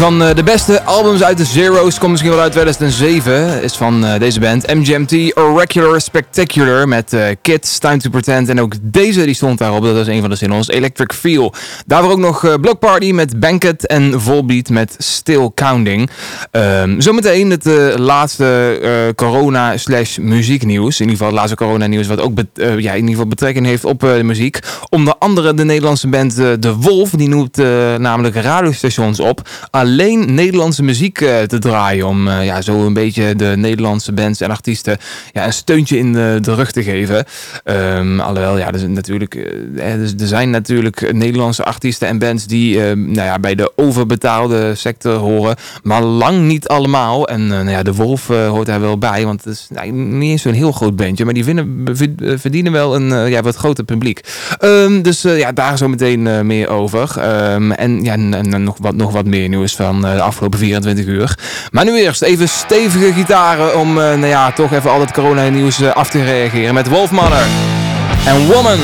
van eh, de beste albums uit de Zero's komt misschien wel uit 2007. Is van eh, deze band MGMT Oracular Spectacular met eh, Kids Time to Pretend. En ook deze die stond daarop. Dat is een van de singles. Electric Feel. Daarvoor ook nog Block Party met Banquet en Volbeat met Still Counting. Ehm, zometeen het laatste corona slash muzieknieuws. In ieder geval het laatste corona nieuws wat ook ja, in ieder geval betrekking heeft op de muziek. Onder andere de Nederlandse band De Wolf. Die noemt namelijk radiostations op. Alleen Nederlandse muziek eh, te draaien. Om eh, ja, zo een beetje de Nederlandse bands en artiesten ja, een steuntje in de, de rug te geven. Ehm, alhoewel, ja, er, zijn natuurlijk, eh, er zijn natuurlijk Nederlandse artiesten en bands die eh, nou ja, bij de overbetaalde sector horen. Maar lang niet allemaal. En eh, nou ja, De Wolf eh, hoort daar wel bij. Want het is nou, niet eens zo'n heel groot bandje. Maar die vinden, verdienen wel een eh, ja, wat groter publiek. Ehm, dus eh, ja, daar zo meteen eh, meer over. Ehm, en ja, nog, wat, nog wat meer nieuws van eh, de afgelopen 24 uur. Maar nu eerst even stevige gitaren om eh, nou ja, toch even al het corona nieuws eh, af te reageren. Met Wolfmother en Woman.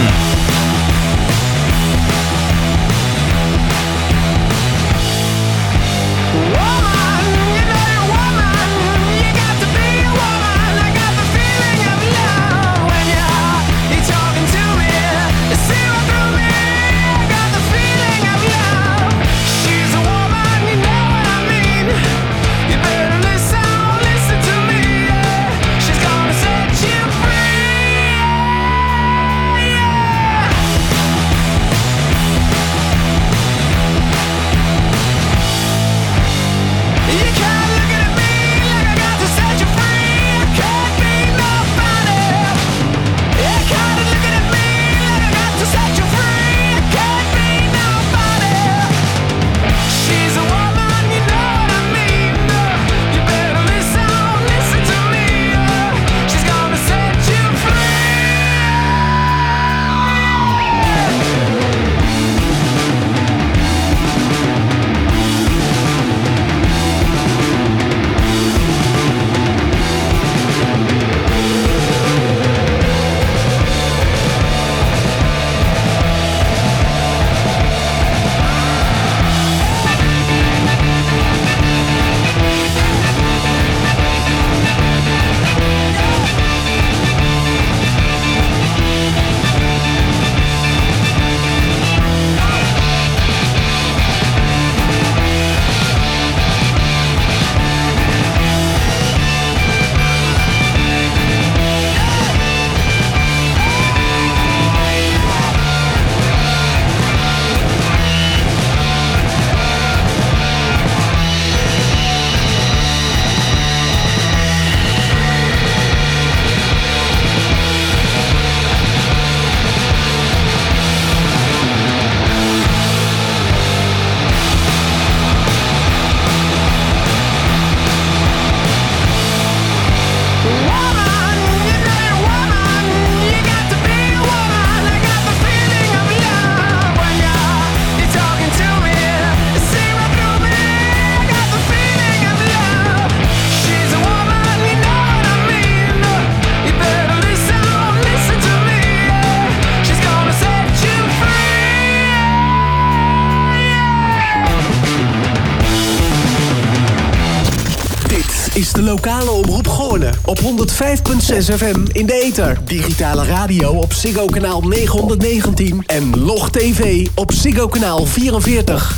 105.6 FM in de ether. Digitale radio op Ziggo kanaal 919 en Log TV op Ziggo kanaal 44.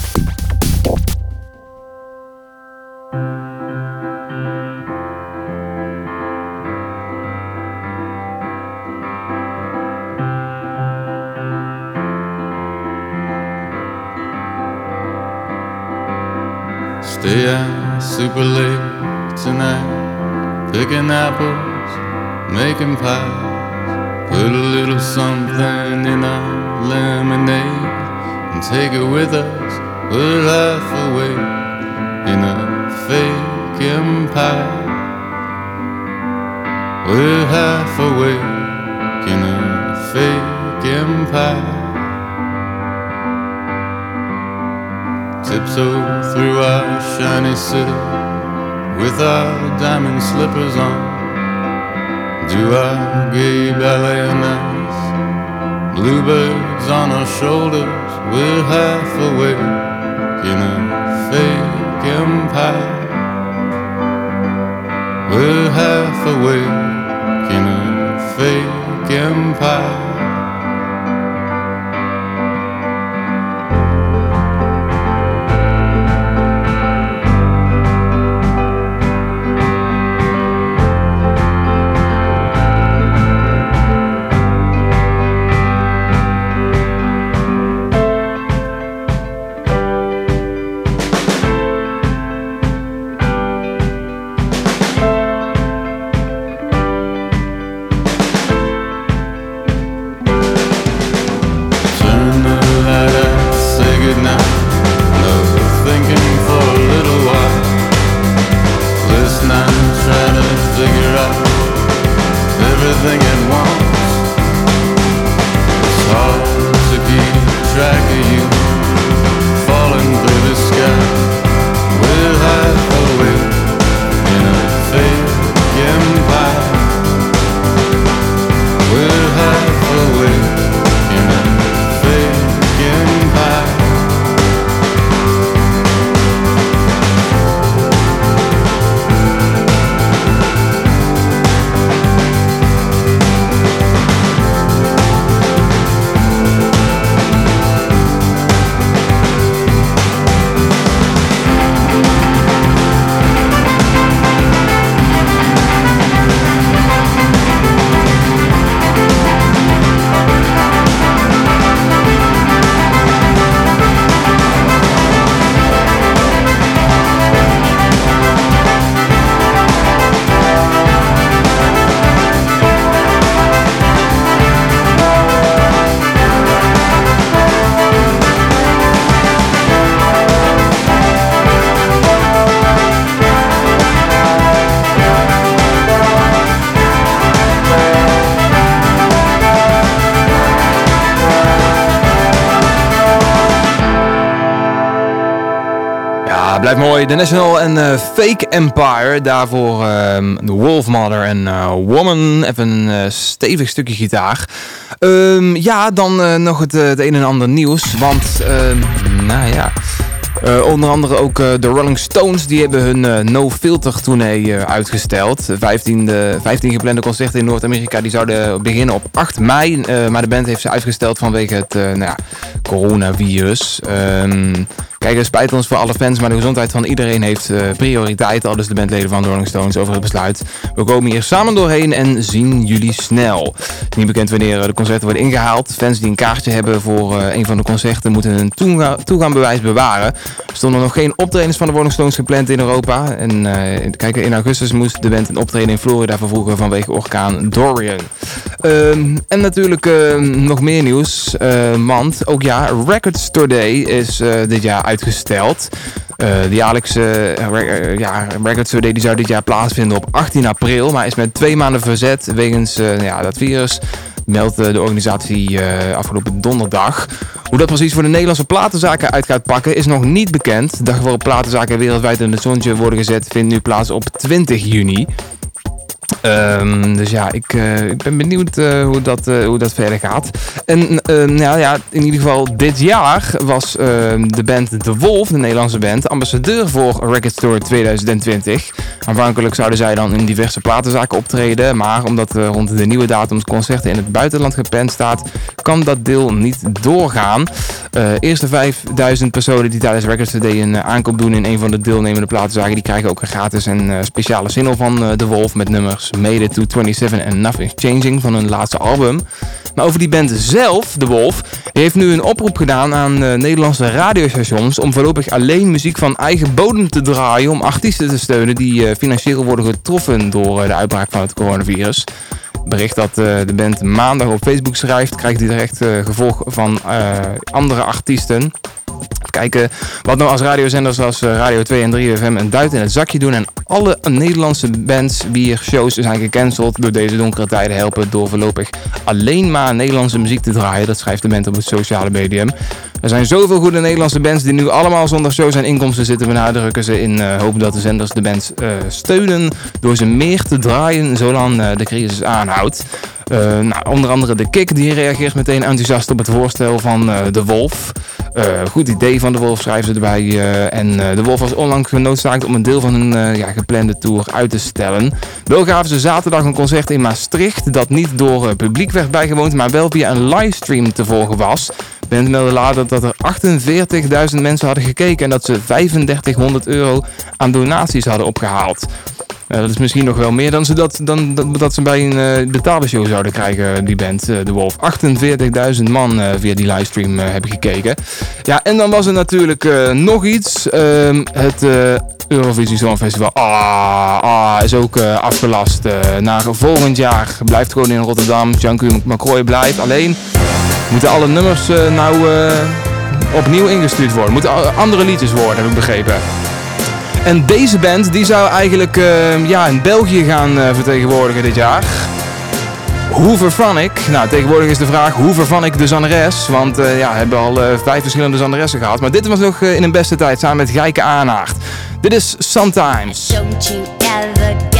Stay super late tonight, picking apples, making pies. Put a little something in our lemonade and take it with us. We're half awake in a fake empire. We're half awake in a fake empire. Tiptoe through our shiny city with our diamond slippers on. Two-eyed gay ballet mess Bluebirds on our shoulders We're half awake in a fake empire. We're half awake in a fake empire. Mooi. The National en eh, Fake Empire. Daarvoor ehm The Wolf Mother en eh, Woman. Even een eh, stevig stukje gitaar. Ehm, ja, dan nog het, een en ander nieuws. Want, ehm, nou ja... Onder andere ook eh, de Rolling Stones die hebben hun No Filter tournee uitgesteld. 15, de 15 geplande concerten in Noord-Amerika die zouden beginnen op 8 mei. maar de band heeft ze uitgesteld vanwege het nou ja, coronavirus. Ehm, kijk, het spijt ons voor alle fans, maar de gezondheid van iedereen heeft eh, prioriteit. Al dus de bandleden van de Rolling Stones over het besluit. We komen hier samen doorheen en zien jullie snel. Niet bekend wanneer eh, de concerten worden ingehaald. Fans die een kaartje hebben voor eh, een van de concerten moeten hun toega bewaren. Er stonden nog geen optredens van de Rolling Stones gepland in Europa. En kijk, in augustus moest de band een optreden in Florida vervoegen vanwege orkaan Dorian. Ehm, en natuurlijk ehm, nog meer nieuws. eh, want ook ja, Record Store Day is dit jaar uitgesteld. Eh, de jaarlijkse eh, ja, Record Store Day die zou dit jaar plaatsvinden op 18 april. Maar is met twee maanden verzet wegens ja, dat virus. Meldt de organisatie afgelopen donderdag. Hoe dat precies voor de Nederlandse platenzaken uit gaat pakken is nog niet bekend. De dag waarop platenzaken wereldwijd in het zonnetje worden gezet vindt nu plaats op 20 juni. Ehm, dus ja, ik, eh, ik ben benieuwd eh, hoe, dat, eh, hoe dat verder gaat. En nou ja, in ieder geval dit jaar was ehm, de band The Wolf, de Nederlandse band, ambassadeur voor Record Store 2020. Aanvankelijk zouden zij dan in diverse platenzaken optreden, maar omdat rond de nieuwe datums concerten in het buitenland gepland staat, kan dat deel niet doorgaan. Eh eerste 5000 personen die tijdens Record Day een aankoop doen in een van de deelnemende platenzaken, die krijgen ook een gratis en speciale single van The Wolf met Made It to 27 en Nothing's Changing van hun laatste album. Maar over die band zelf, The Wolf, heeft nu een oproep gedaan aan eh, Nederlandse radiostations om voorlopig alleen muziek van eigen bodem te draaien om artiesten te steunen die eh, financieel worden getroffen door eh, de uitbraak van het coronavirus. Bericht dat de band maandag op Facebook schrijft, krijgt direct gevolg van andere artiesten. Kijken wat nou als radiozenders zoals eh, Radio 2 en 3FM een duit in het zakje doen. En alle Nederlandse bands wier shows zijn gecanceld door deze donkere tijden helpen door voorlopig alleen maar Nederlandse muziek te draaien. Dat schrijft de band op het sociale medium. Er zijn zoveel goede Nederlandse bands die nu allemaal zonder shows en inkomsten zitten, benadrukken ze in eh, hoop dat de zenders de bands eh, steunen door ze meer te draaien zolang de crisis aanhoudt. Eh, nou, onder andere de Kik die reageert meteen enthousiast op het voorstel van eh, De Wolf. Eh, goed idee van De Wolf schrijven ze erbij. en De Wolf was onlangs genoodzaakt om een deel van hun ja, geplande tour uit te stellen. Wel gaven ze zaterdag een concert in Maastricht dat niet door publiek werd bijgewoond, maar wel via een livestream te volgen was. Band meldde later dat er 48.000 mensen hadden gekeken en dat ze 3500 euro aan donaties hadden opgehaald. Eh, dat is misschien nog wel meer dan ze, dat, dan, dan, dat ze bij een eh betaalde show zouden krijgen, die band, eh, De Wolf. 48.000 man eh, via die livestream eh, hebben gekeken. Ja, en dan was er natuurlijk eh, nog iets. Ehm, het eh, Eurovisie Songfestival ah, ah, is ook eh, afgelast eh, naar volgend jaar. Blijft gewoon in Rotterdam. Jean-Claude Macroy blijft. Alleen moeten alle nummers eh, nou eh, opnieuw ingestuurd worden. Moeten andere liedjes worden, heb ik begrepen. En deze band die zou eigenlijk eh, ja, in België gaan eh, vertegenwoordigen dit jaar. Hooverphonic. Nou, tegenwoordig is de vraag Hooverphonic de zangeres. Want eh, ja, we hebben al eh, vijf verschillende zangeressen gehad. Maar dit was nog in een beste tijd samen met Gijke Aanaert. Dit is Sometimes. Don't you ever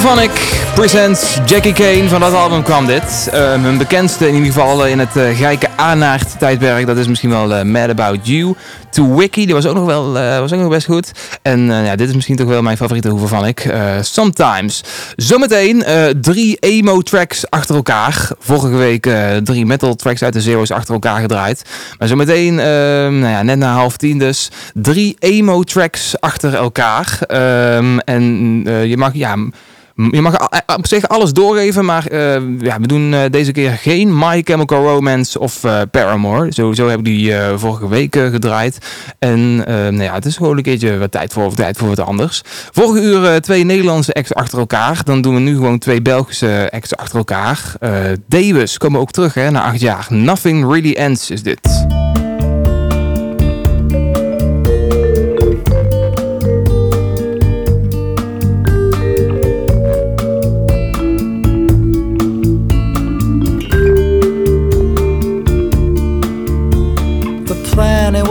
Hooverphonic presents Jackie Kane. Van dat album kwam dit. Ehm, hun bekendste in ieder geval in het uh, Gijke Aanaert tijdperk. Dat is misschien wel eh, Mad About You. To Wiki, die was ook nog wel eh, was ook nog best goed. En eh, ja, dit is misschien toch wel mijn favoriete Hooverphonic. Eh Sometimes. Zometeen eh, drie emo tracks achter elkaar. Vorige week eh, drie metal tracks uit de Zero's achter elkaar gedraaid. Maar zometeen, ehm, nou ja, net na half tien dus, drie emo tracks achter elkaar. Ehm, en eh, je mag, ja... Je mag op zich alles doorgeven, maar eh, ja, we doen eh, deze keer geen My Chemical Romance of eh, Paramore. Sowieso heb ik die vorige week gedraaid. En nou ja, het is gewoon een keertje wat tijd voor, tijd voor wat anders. Vorige uur twee Nederlandse acts achter elkaar. Dan doen we nu gewoon twee Belgische acts achter elkaar. Davis komen ook terug hè, na acht jaar. Nothing Really Ends is dit.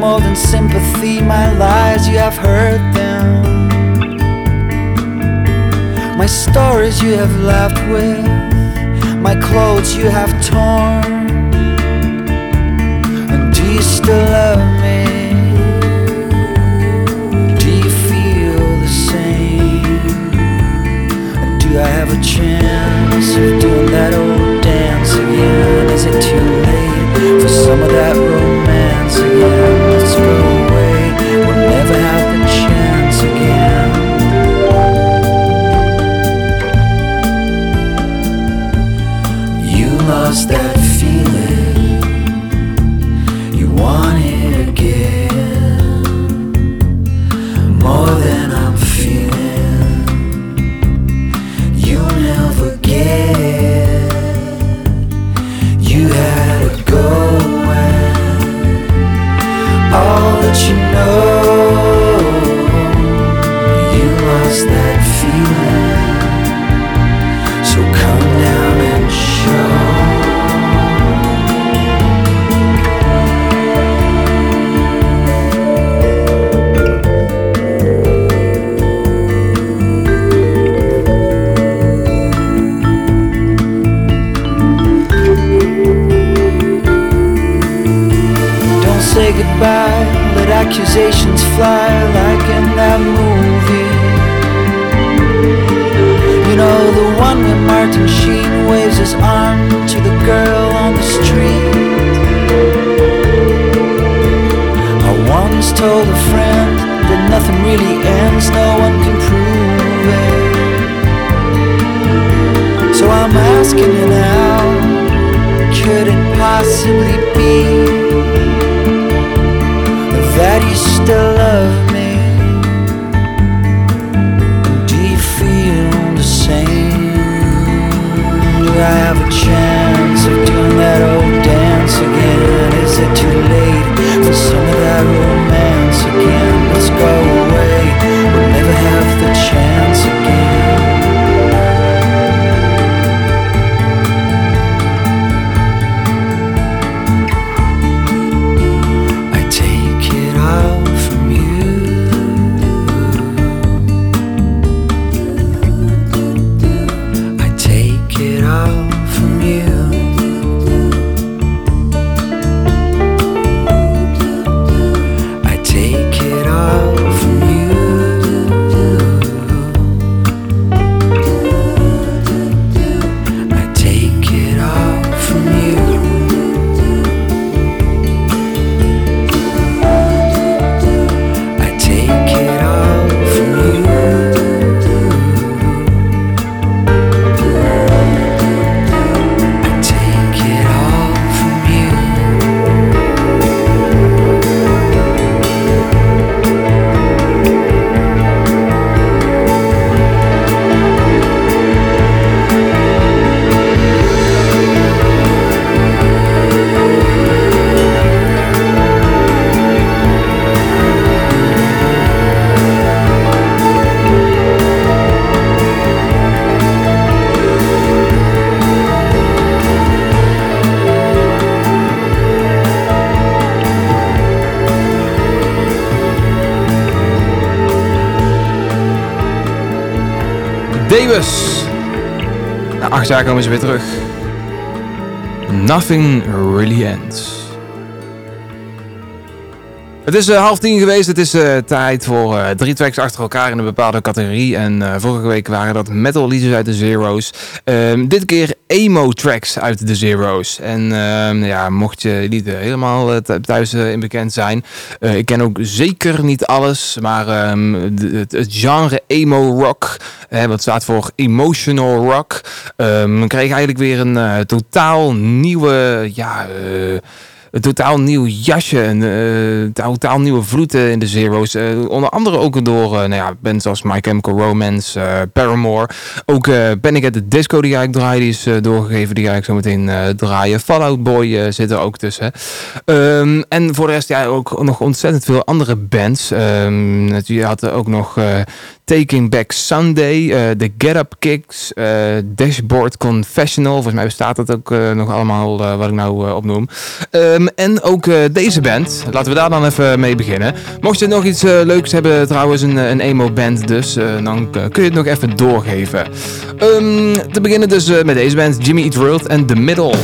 More than sympathy. My lies, you have heard them. My stories you have laughed with, my clothes you have torn. And do you still love me? Do you feel the same? And do I have a chance of doing that old dance again? Is it too late for some of that romance again? Have the chance again. You lost that feeling. You want it again. More than I'm feeling. You never get. You had to go and all that you know. You lost jaar komen ze weer terug. Nothing really ends. Het is eh, half tien geweest. Het is eh, tijd voor eh, drie tracks achter elkaar in een bepaalde categorie. En vorige week waren dat metal liedjes uit de Zero's. Ehm, dit keer emo tracks uit de Zero's. En ehm, ja, mocht je niet helemaal th- thuis in bekend zijn. ik ken ook zeker niet alles. Maar ehm, het, genre emo rock. wat staat voor emotional rock. Ehm kreeg eigenlijk weer een eh, totaal nieuwe... Ja, eh, een totaal nieuw jasje, een eh, totaal nieuwe vloed eh, in de Zero's. Onder andere ook door nou ja, bands als My Chemical Romance, Paramore. Ook uh, Panic at the Disco die ik draaien, die is doorgegeven. Die ga ik zo meteen draaien. Fallout Boy zit er ook tussen. Um, en voor de rest ja, ook nog ontzettend veel andere bands. Um, je had ook nog... Taking Back Sunday, uh, The Get Up Kicks, uh, Dashboard Confessional. Volgens mij bestaat dat ook uh, nog allemaal wat ik nou opnoem. Um, en ook deze band. Laten we daar dan even mee beginnen. Mocht je nog iets leuks hebben, trouwens een, een emo band dus, dan kun je het nog even doorgeven. Um, te beginnen dus met deze band, Jimmy Eat World en The Middle.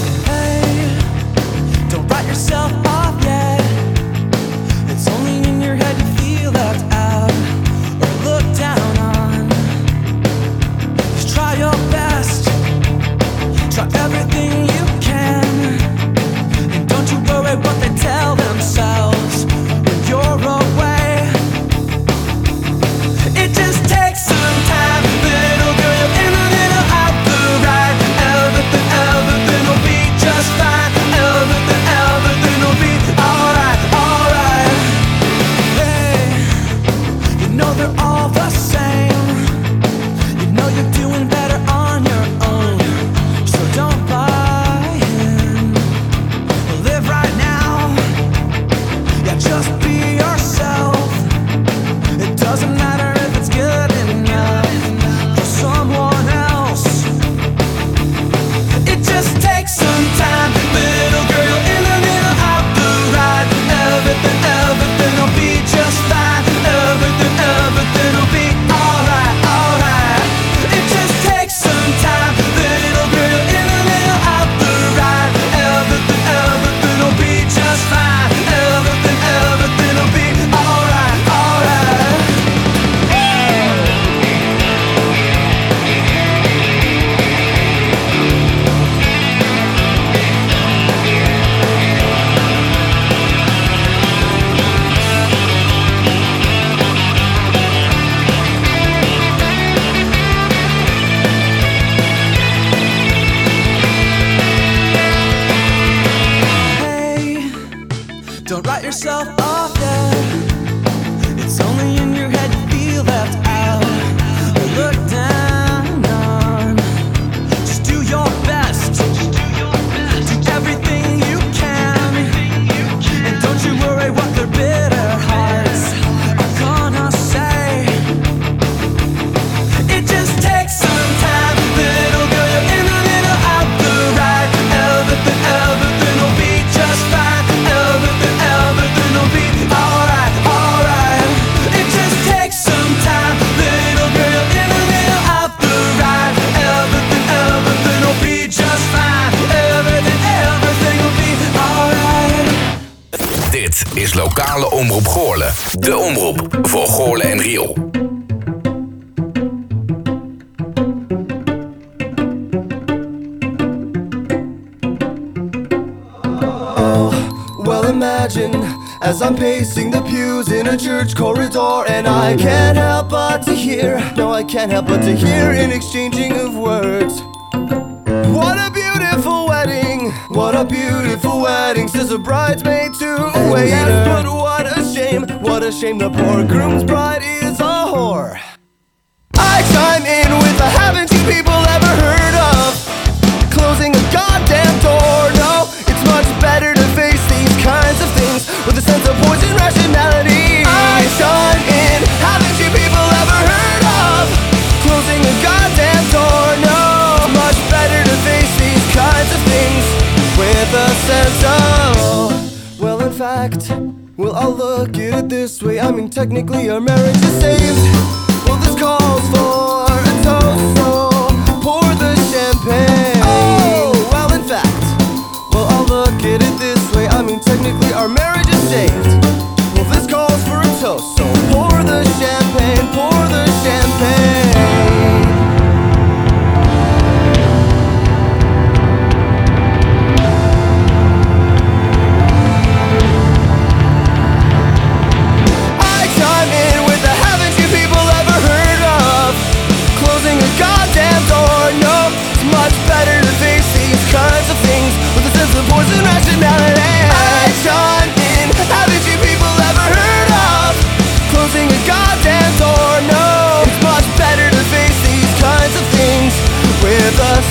I'll look at it this way. I mean, technically, our marriage is saved.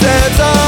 said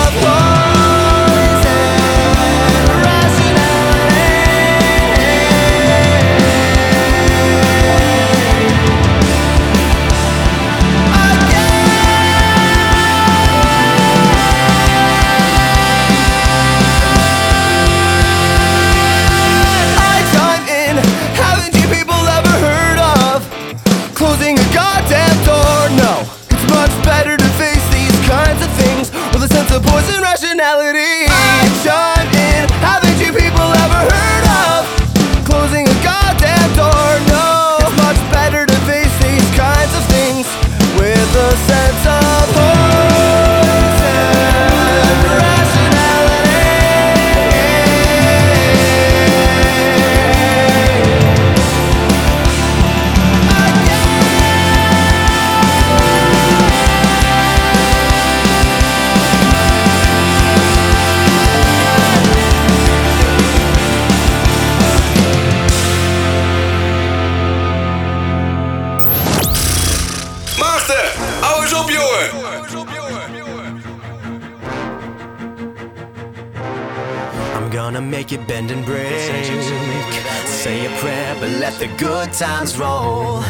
the good times roll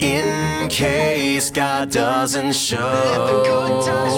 in case God doesn't show.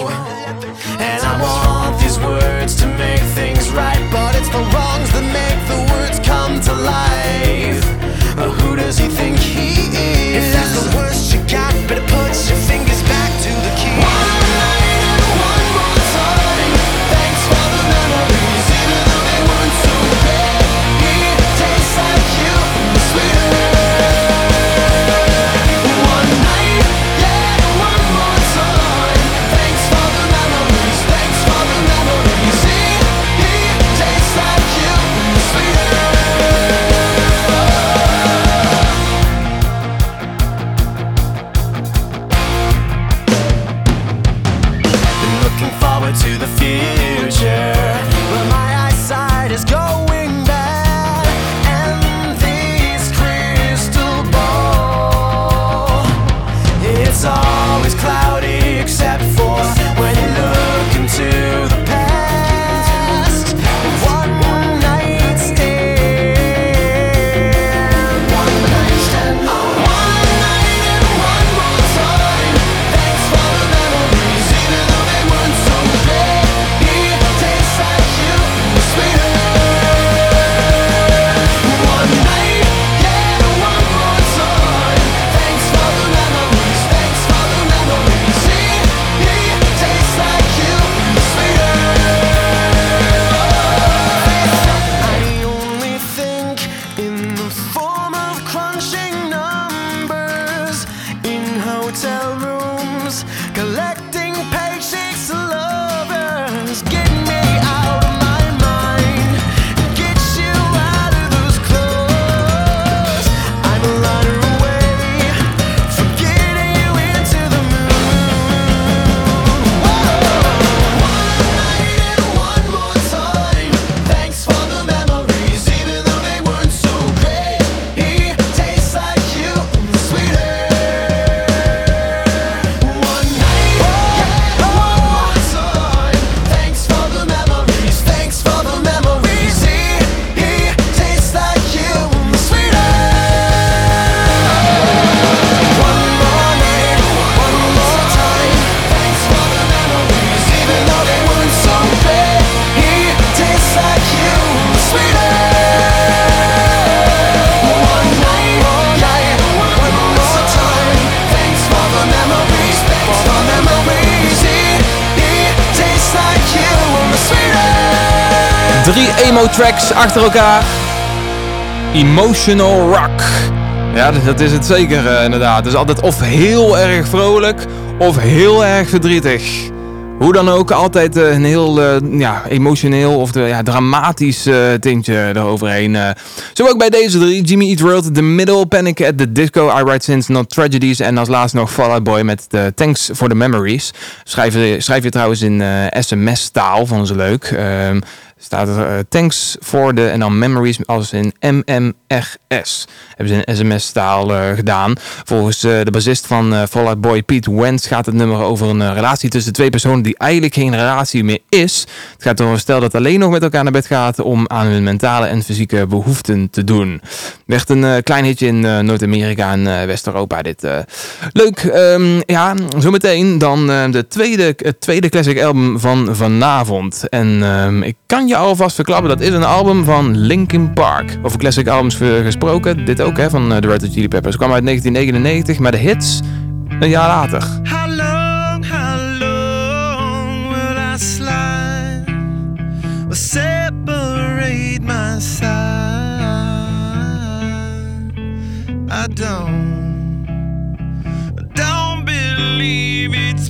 tracks achter elkaar. Emotional rock. Ja, dat is het zeker eh, inderdaad. Het is altijd of heel erg vrolijk of heel erg verdrietig. Hoe dan ook, altijd eh, een heel eh, ja, emotioneel of ja, dramatisch tintje eroverheen. Zo ook bij deze drie. Jimmy Eat World, The Middle, Panic at the Disco, I Write Sins, Not Tragedies. En als laatste nog Fall Out Boy met Thanks for the Memories. Schrijf, schrijf je trouwens in sms-taal, van ze leuk. Ehm, Staat er eh, thanks for the en dan memories als in MMRS. Hebben ze in sms-taal eh, gedaan. Volgens eh, de bassist van eh Fall Out Boy, Pete Wentz, gaat het nummer over een relatie tussen twee personen die eigenlijk geen relatie meer is. Het gaat over een stel dat alleen nog met elkaar naar bed gaat om aan hun mentale en fysieke behoeften te doen. Werd een klein hitje in Noord-Amerika en West-Europa dit. Leuk, ehm, ja, zometeen dan de tweede, het tweede classic album van vanavond. En ehm, ik kan je alvast verklappen, dat is een album van Linkin Park. Over classic albums eh, gesproken, dit ook hè, van eh, The Red Hot Chili Peppers. kwam uit 1999, maar de hits een jaar later. Will I slide separate my side? I don't, don't believe it's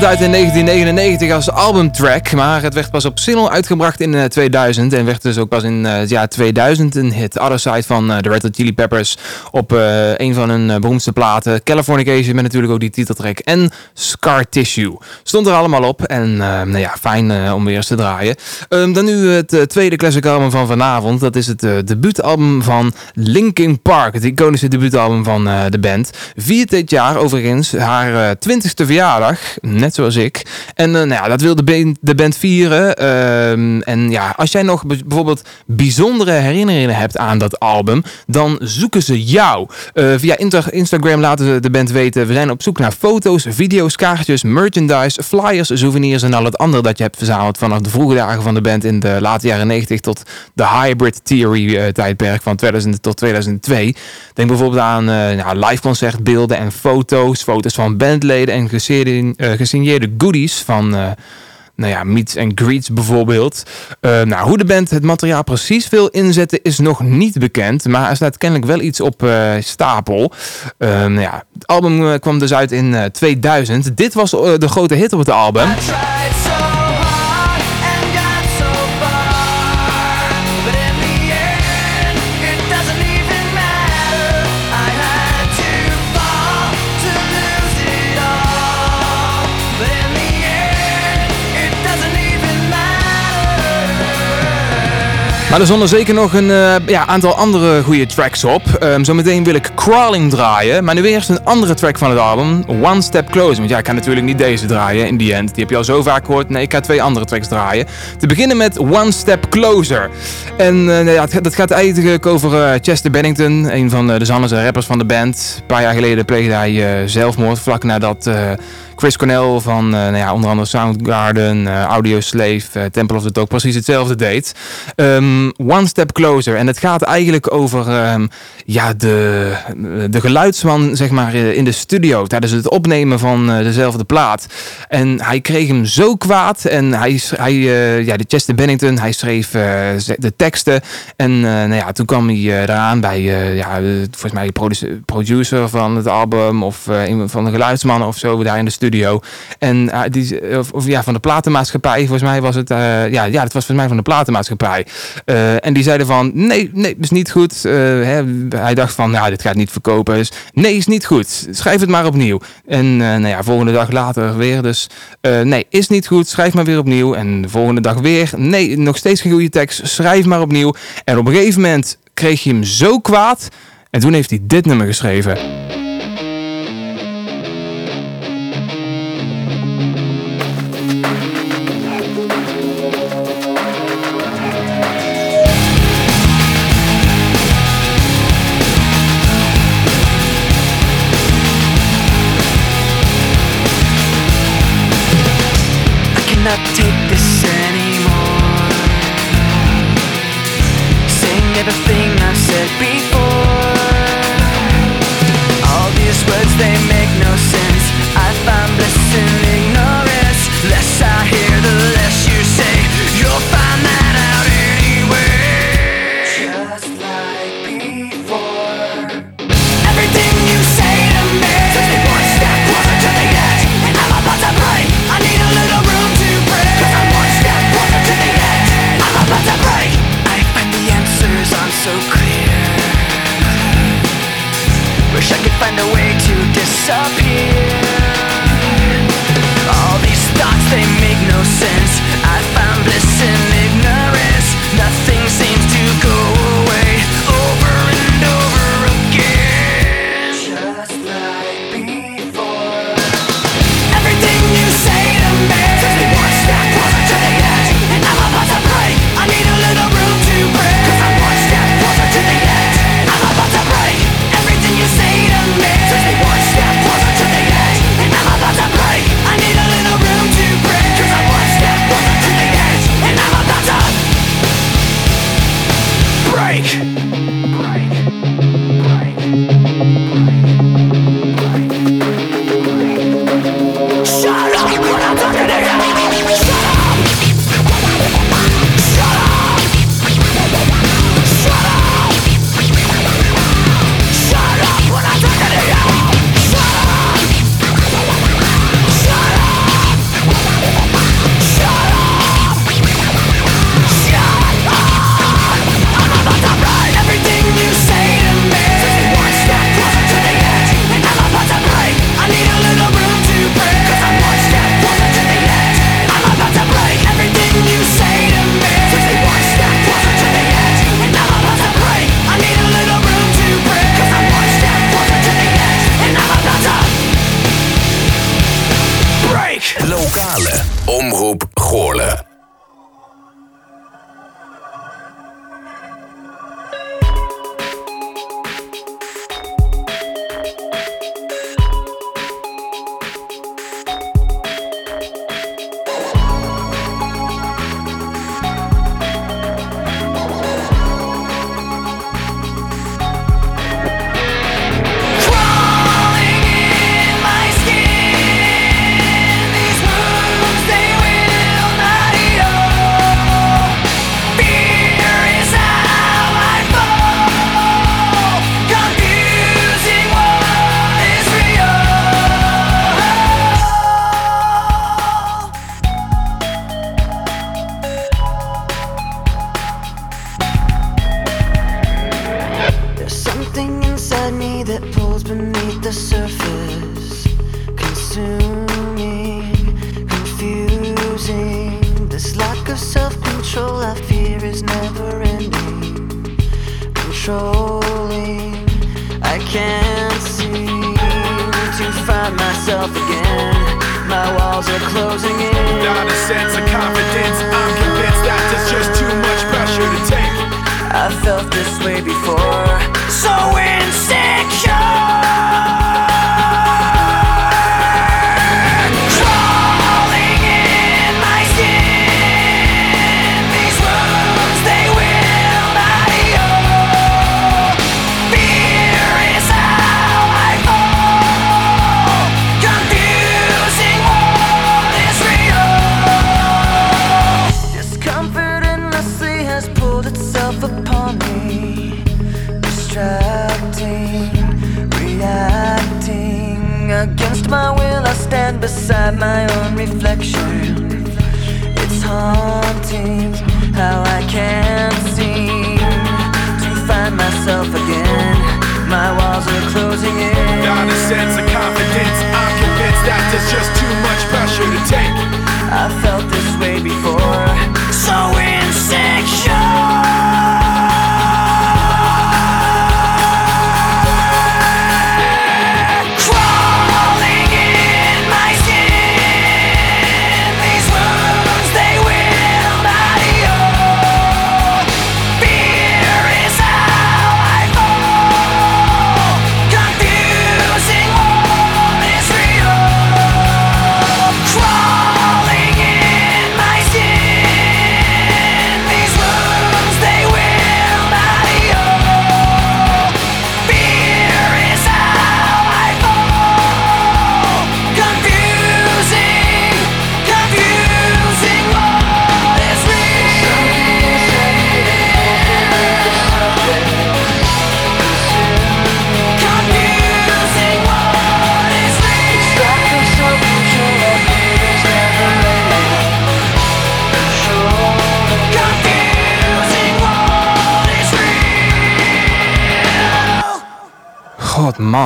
uit in 1999 als albumtrack, maar het werd pas op single uitgebracht in eh, 2000 en werd dus ook pas in eh, het jaar 2000 een hit. Other Side van eh, de Red Hot Chili Peppers op eh, een van hun eh, beroemdste platen. Californication met natuurlijk ook die titeltrack en Scar Tissue. Stond er allemaal op en eh, nou ja, fijn eh, om weer eens te draaien. Ehm, dan nu het eh, tweede classic album van vanavond. Dat is het eh, debuutalbum van Linkin Park. Het iconische debuutalbum van eh, de band. Viert dit jaar overigens haar eh, twintigste verjaardag. Net zoals ik. En eh, nou ja, dat wil de band, de band vieren. Ehm, en ja, als jij nog bijvoorbeeld bijzondere herinneringen hebt aan dat album. Dan zoeken ze jou. Eh, via Instagram laten ze de band weten. We zijn op zoek naar foto's, video's, kaartjes, merchandise, flyers, souvenirs en al het andere dat je hebt verzameld vanaf de vroege dagen van de band in de late jaren 90 tot de Hybrid Theory eh, tijdperk van 2000 tot 2002. Denk bijvoorbeeld aan live concertbeelden en foto's, foto's van bandleden en eh, gesigneerde goodies van eh, nou ja, meets en greets bijvoorbeeld. Eh, nou, hoe de band het materiaal precies wil inzetten is nog niet bekend. Maar er staat kennelijk wel iets op eh, stapel. Nou ja, het album kwam dus uit in eh, 2000. Dit was de grote hit op het album. Maar er stonden zeker nog een eh, ja, aantal andere goede tracks op. Ehm, zometeen wil ik Crawling draaien. Maar nu eerst een andere track van het album. One Step Closer. Want ja, ik kan natuurlijk niet deze draaien in the end. Die heb je al zo vaak gehoord. Nee, ik ga twee andere tracks draaien. Te beginnen met One Step Closer. En eh, nou ja, dat gaat eigenlijk over eh, Chester Bennington. Een van de, zangers rappers van de band. Een paar jaar geleden pleegde hij zelfmoord. Vlak nadat... Chris Cornell van eh, nou ja, onder andere Soundgarden, eh Audioslave, eh, Temple of the Dog precies hetzelfde deed. Ehm, One Step Closer. En het gaat eigenlijk over ehm, ja, de, de geluidsman zeg maar, in de studio tijdens het opnemen van dezelfde plaat. En hij kreeg hem zo kwaad. En hij, hij ja, de Chester Bennington, hij schreef de teksten. En nou ja, toen kwam hij eraan bij ja, volgens mij de produce- producer van het album of van de geluidsmannen of zo daar in de studio. En eh, die, of, of ja, van de platenmaatschappij, volgens mij was het. eh, ja, ja, het was volgens mij van de platenmaatschappij. Eh, en die zeiden van nee, nee, is niet goed. Eh, hè, hij dacht van, nou, dit gaat niet verkopen. Dus nee, is niet goed. Schrijf het maar opnieuw. En eh, nou ja, volgende dag later weer. Dus eh, nee, is niet goed. Schrijf maar weer opnieuw. En de volgende dag weer. Nee, nog steeds geen goede tekst. Schrijf maar opnieuw. En op een gegeven moment kreeg je hem zo kwaad. En toen heeft hij dit nummer geschreven.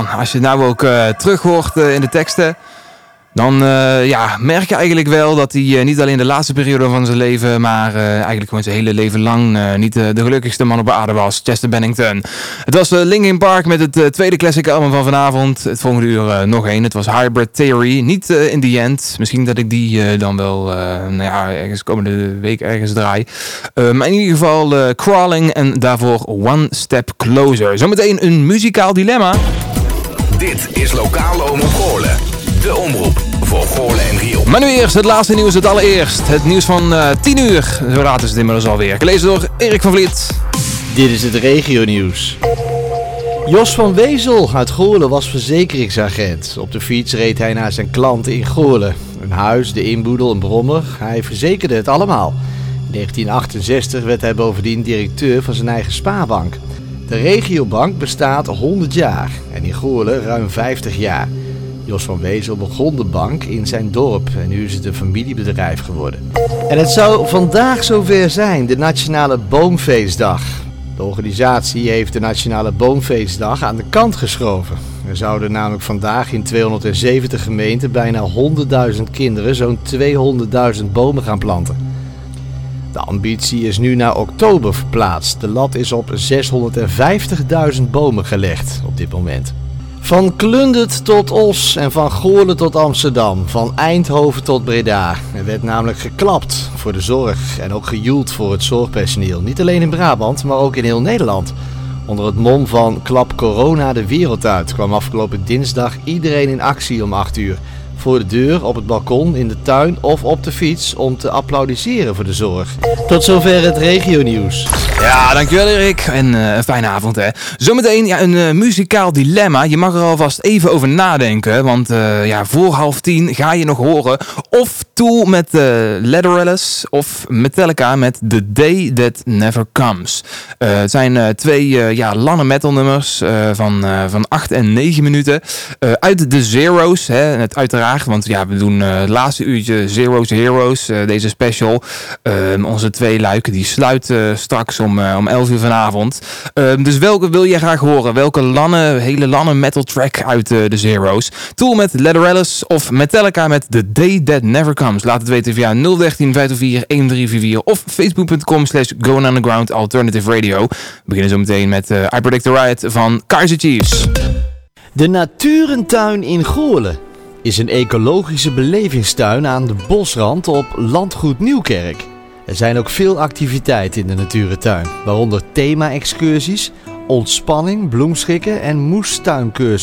Als je het nou ook eh, terug hoort eh, in de teksten, dan eh, ja, merk je eigenlijk wel dat hij niet alleen de laatste periode van zijn leven, maar eigenlijk gewoon zijn hele leven lang niet de gelukkigste man op aarde was, Chester Bennington. Het was Linkin Park met het tweede classic album van vanavond. Het volgende uur nog één. Het was Hybrid Theory. Niet in the end. Misschien dat ik die dan wel, nou ja, ergens komende week ergens draai. Maar in ieder geval Crawling en daarvoor One Step Closer. Zometeen een muzikaal dilemma. Dit is Lokale Omroep Goorlen. De omroep voor Goorlen en Riel. Maar nu eerst het laatste nieuws, het allereerst. Het nieuws van eh 10 uur. Zo laat is het inmiddels alweer. Gelezen door Erik van Vliet. Dit is het regionieuws. Jos van Wezel uit Goorlen was verzekeringsagent. Op de fiets reed hij naar zijn klanten in Goorlen. Een huis, de inboedel, een brommer. Hij verzekerde het allemaal. In 1968 werd hij bovendien directeur van zijn eigen spaarbank. De regiobank bestaat 100 jaar en in Goorlen ruim 50 jaar. Jos van Wezel begon de bank in zijn dorp en nu is het een familiebedrijf geworden. En het zou vandaag zover zijn, de Nationale Boomfeestdag. De organisatie heeft de Nationale Boomfeestdag aan de kant geschoven. Er zouden namelijk vandaag in 270 gemeenten bijna 100.000 kinderen zo'n 200.000 bomen gaan planten. De ambitie is nu naar oktober verplaatst. De lat is op 650.000 bomen gelegd op dit moment. Van Klundert tot Os en van Goorlen tot Amsterdam, van Eindhoven tot Breda. Er werd namelijk geklapt voor de zorg en ook gejoeld voor het zorgpersoneel. Niet alleen in Brabant, maar ook in heel Nederland. Onder het mom van Klap Corona de wereld uit kwam afgelopen dinsdag iedereen in actie om 8 uur. Voor de deur, op het balkon, in de tuin of op de fiets om te applaudisseren voor de zorg. Tot zover het regionieuws. Ja, dankjewel Erik. En eh, een fijne avond hè. Zometeen ja, een eh, muzikaal dilemma. Je mag er alvast even over nadenken. Want eh, ja, voor half tien ga je nog horen of Tool met uh, Leatherellis of Metallica met The Day That Never Comes. Het zijn twee ja, lange metal nummers van, van 8 en 9 minuten. Uit de Zero's, hè, het uiteraard. Want ja, we doen eh, het laatste uurtje Zero's Heroes, eh, deze special. Ehm, onze twee luiken die sluiten straks om, eh, om 11 uur vanavond. Ehm, dus welke wil je graag horen? Welke lange, hele lange metal track uit de Zero's? Tool met Leatherellis of Metallica met The Day That Never Comes? Laat het weten via 013 504 1344 of facebook.com slash Going Underground Alternative Radio. We beginnen zo meteen met I Predict the Riot van Kaiser Chiefs. De Naturentuin in Goorlen is een ecologische belevingstuin aan de bosrand op Landgoed Nieuwkerk. Er zijn ook veel activiteiten in de Naturentuin, waaronder thema-excursies, ontspanning, bloemschikken en moestuincursussen.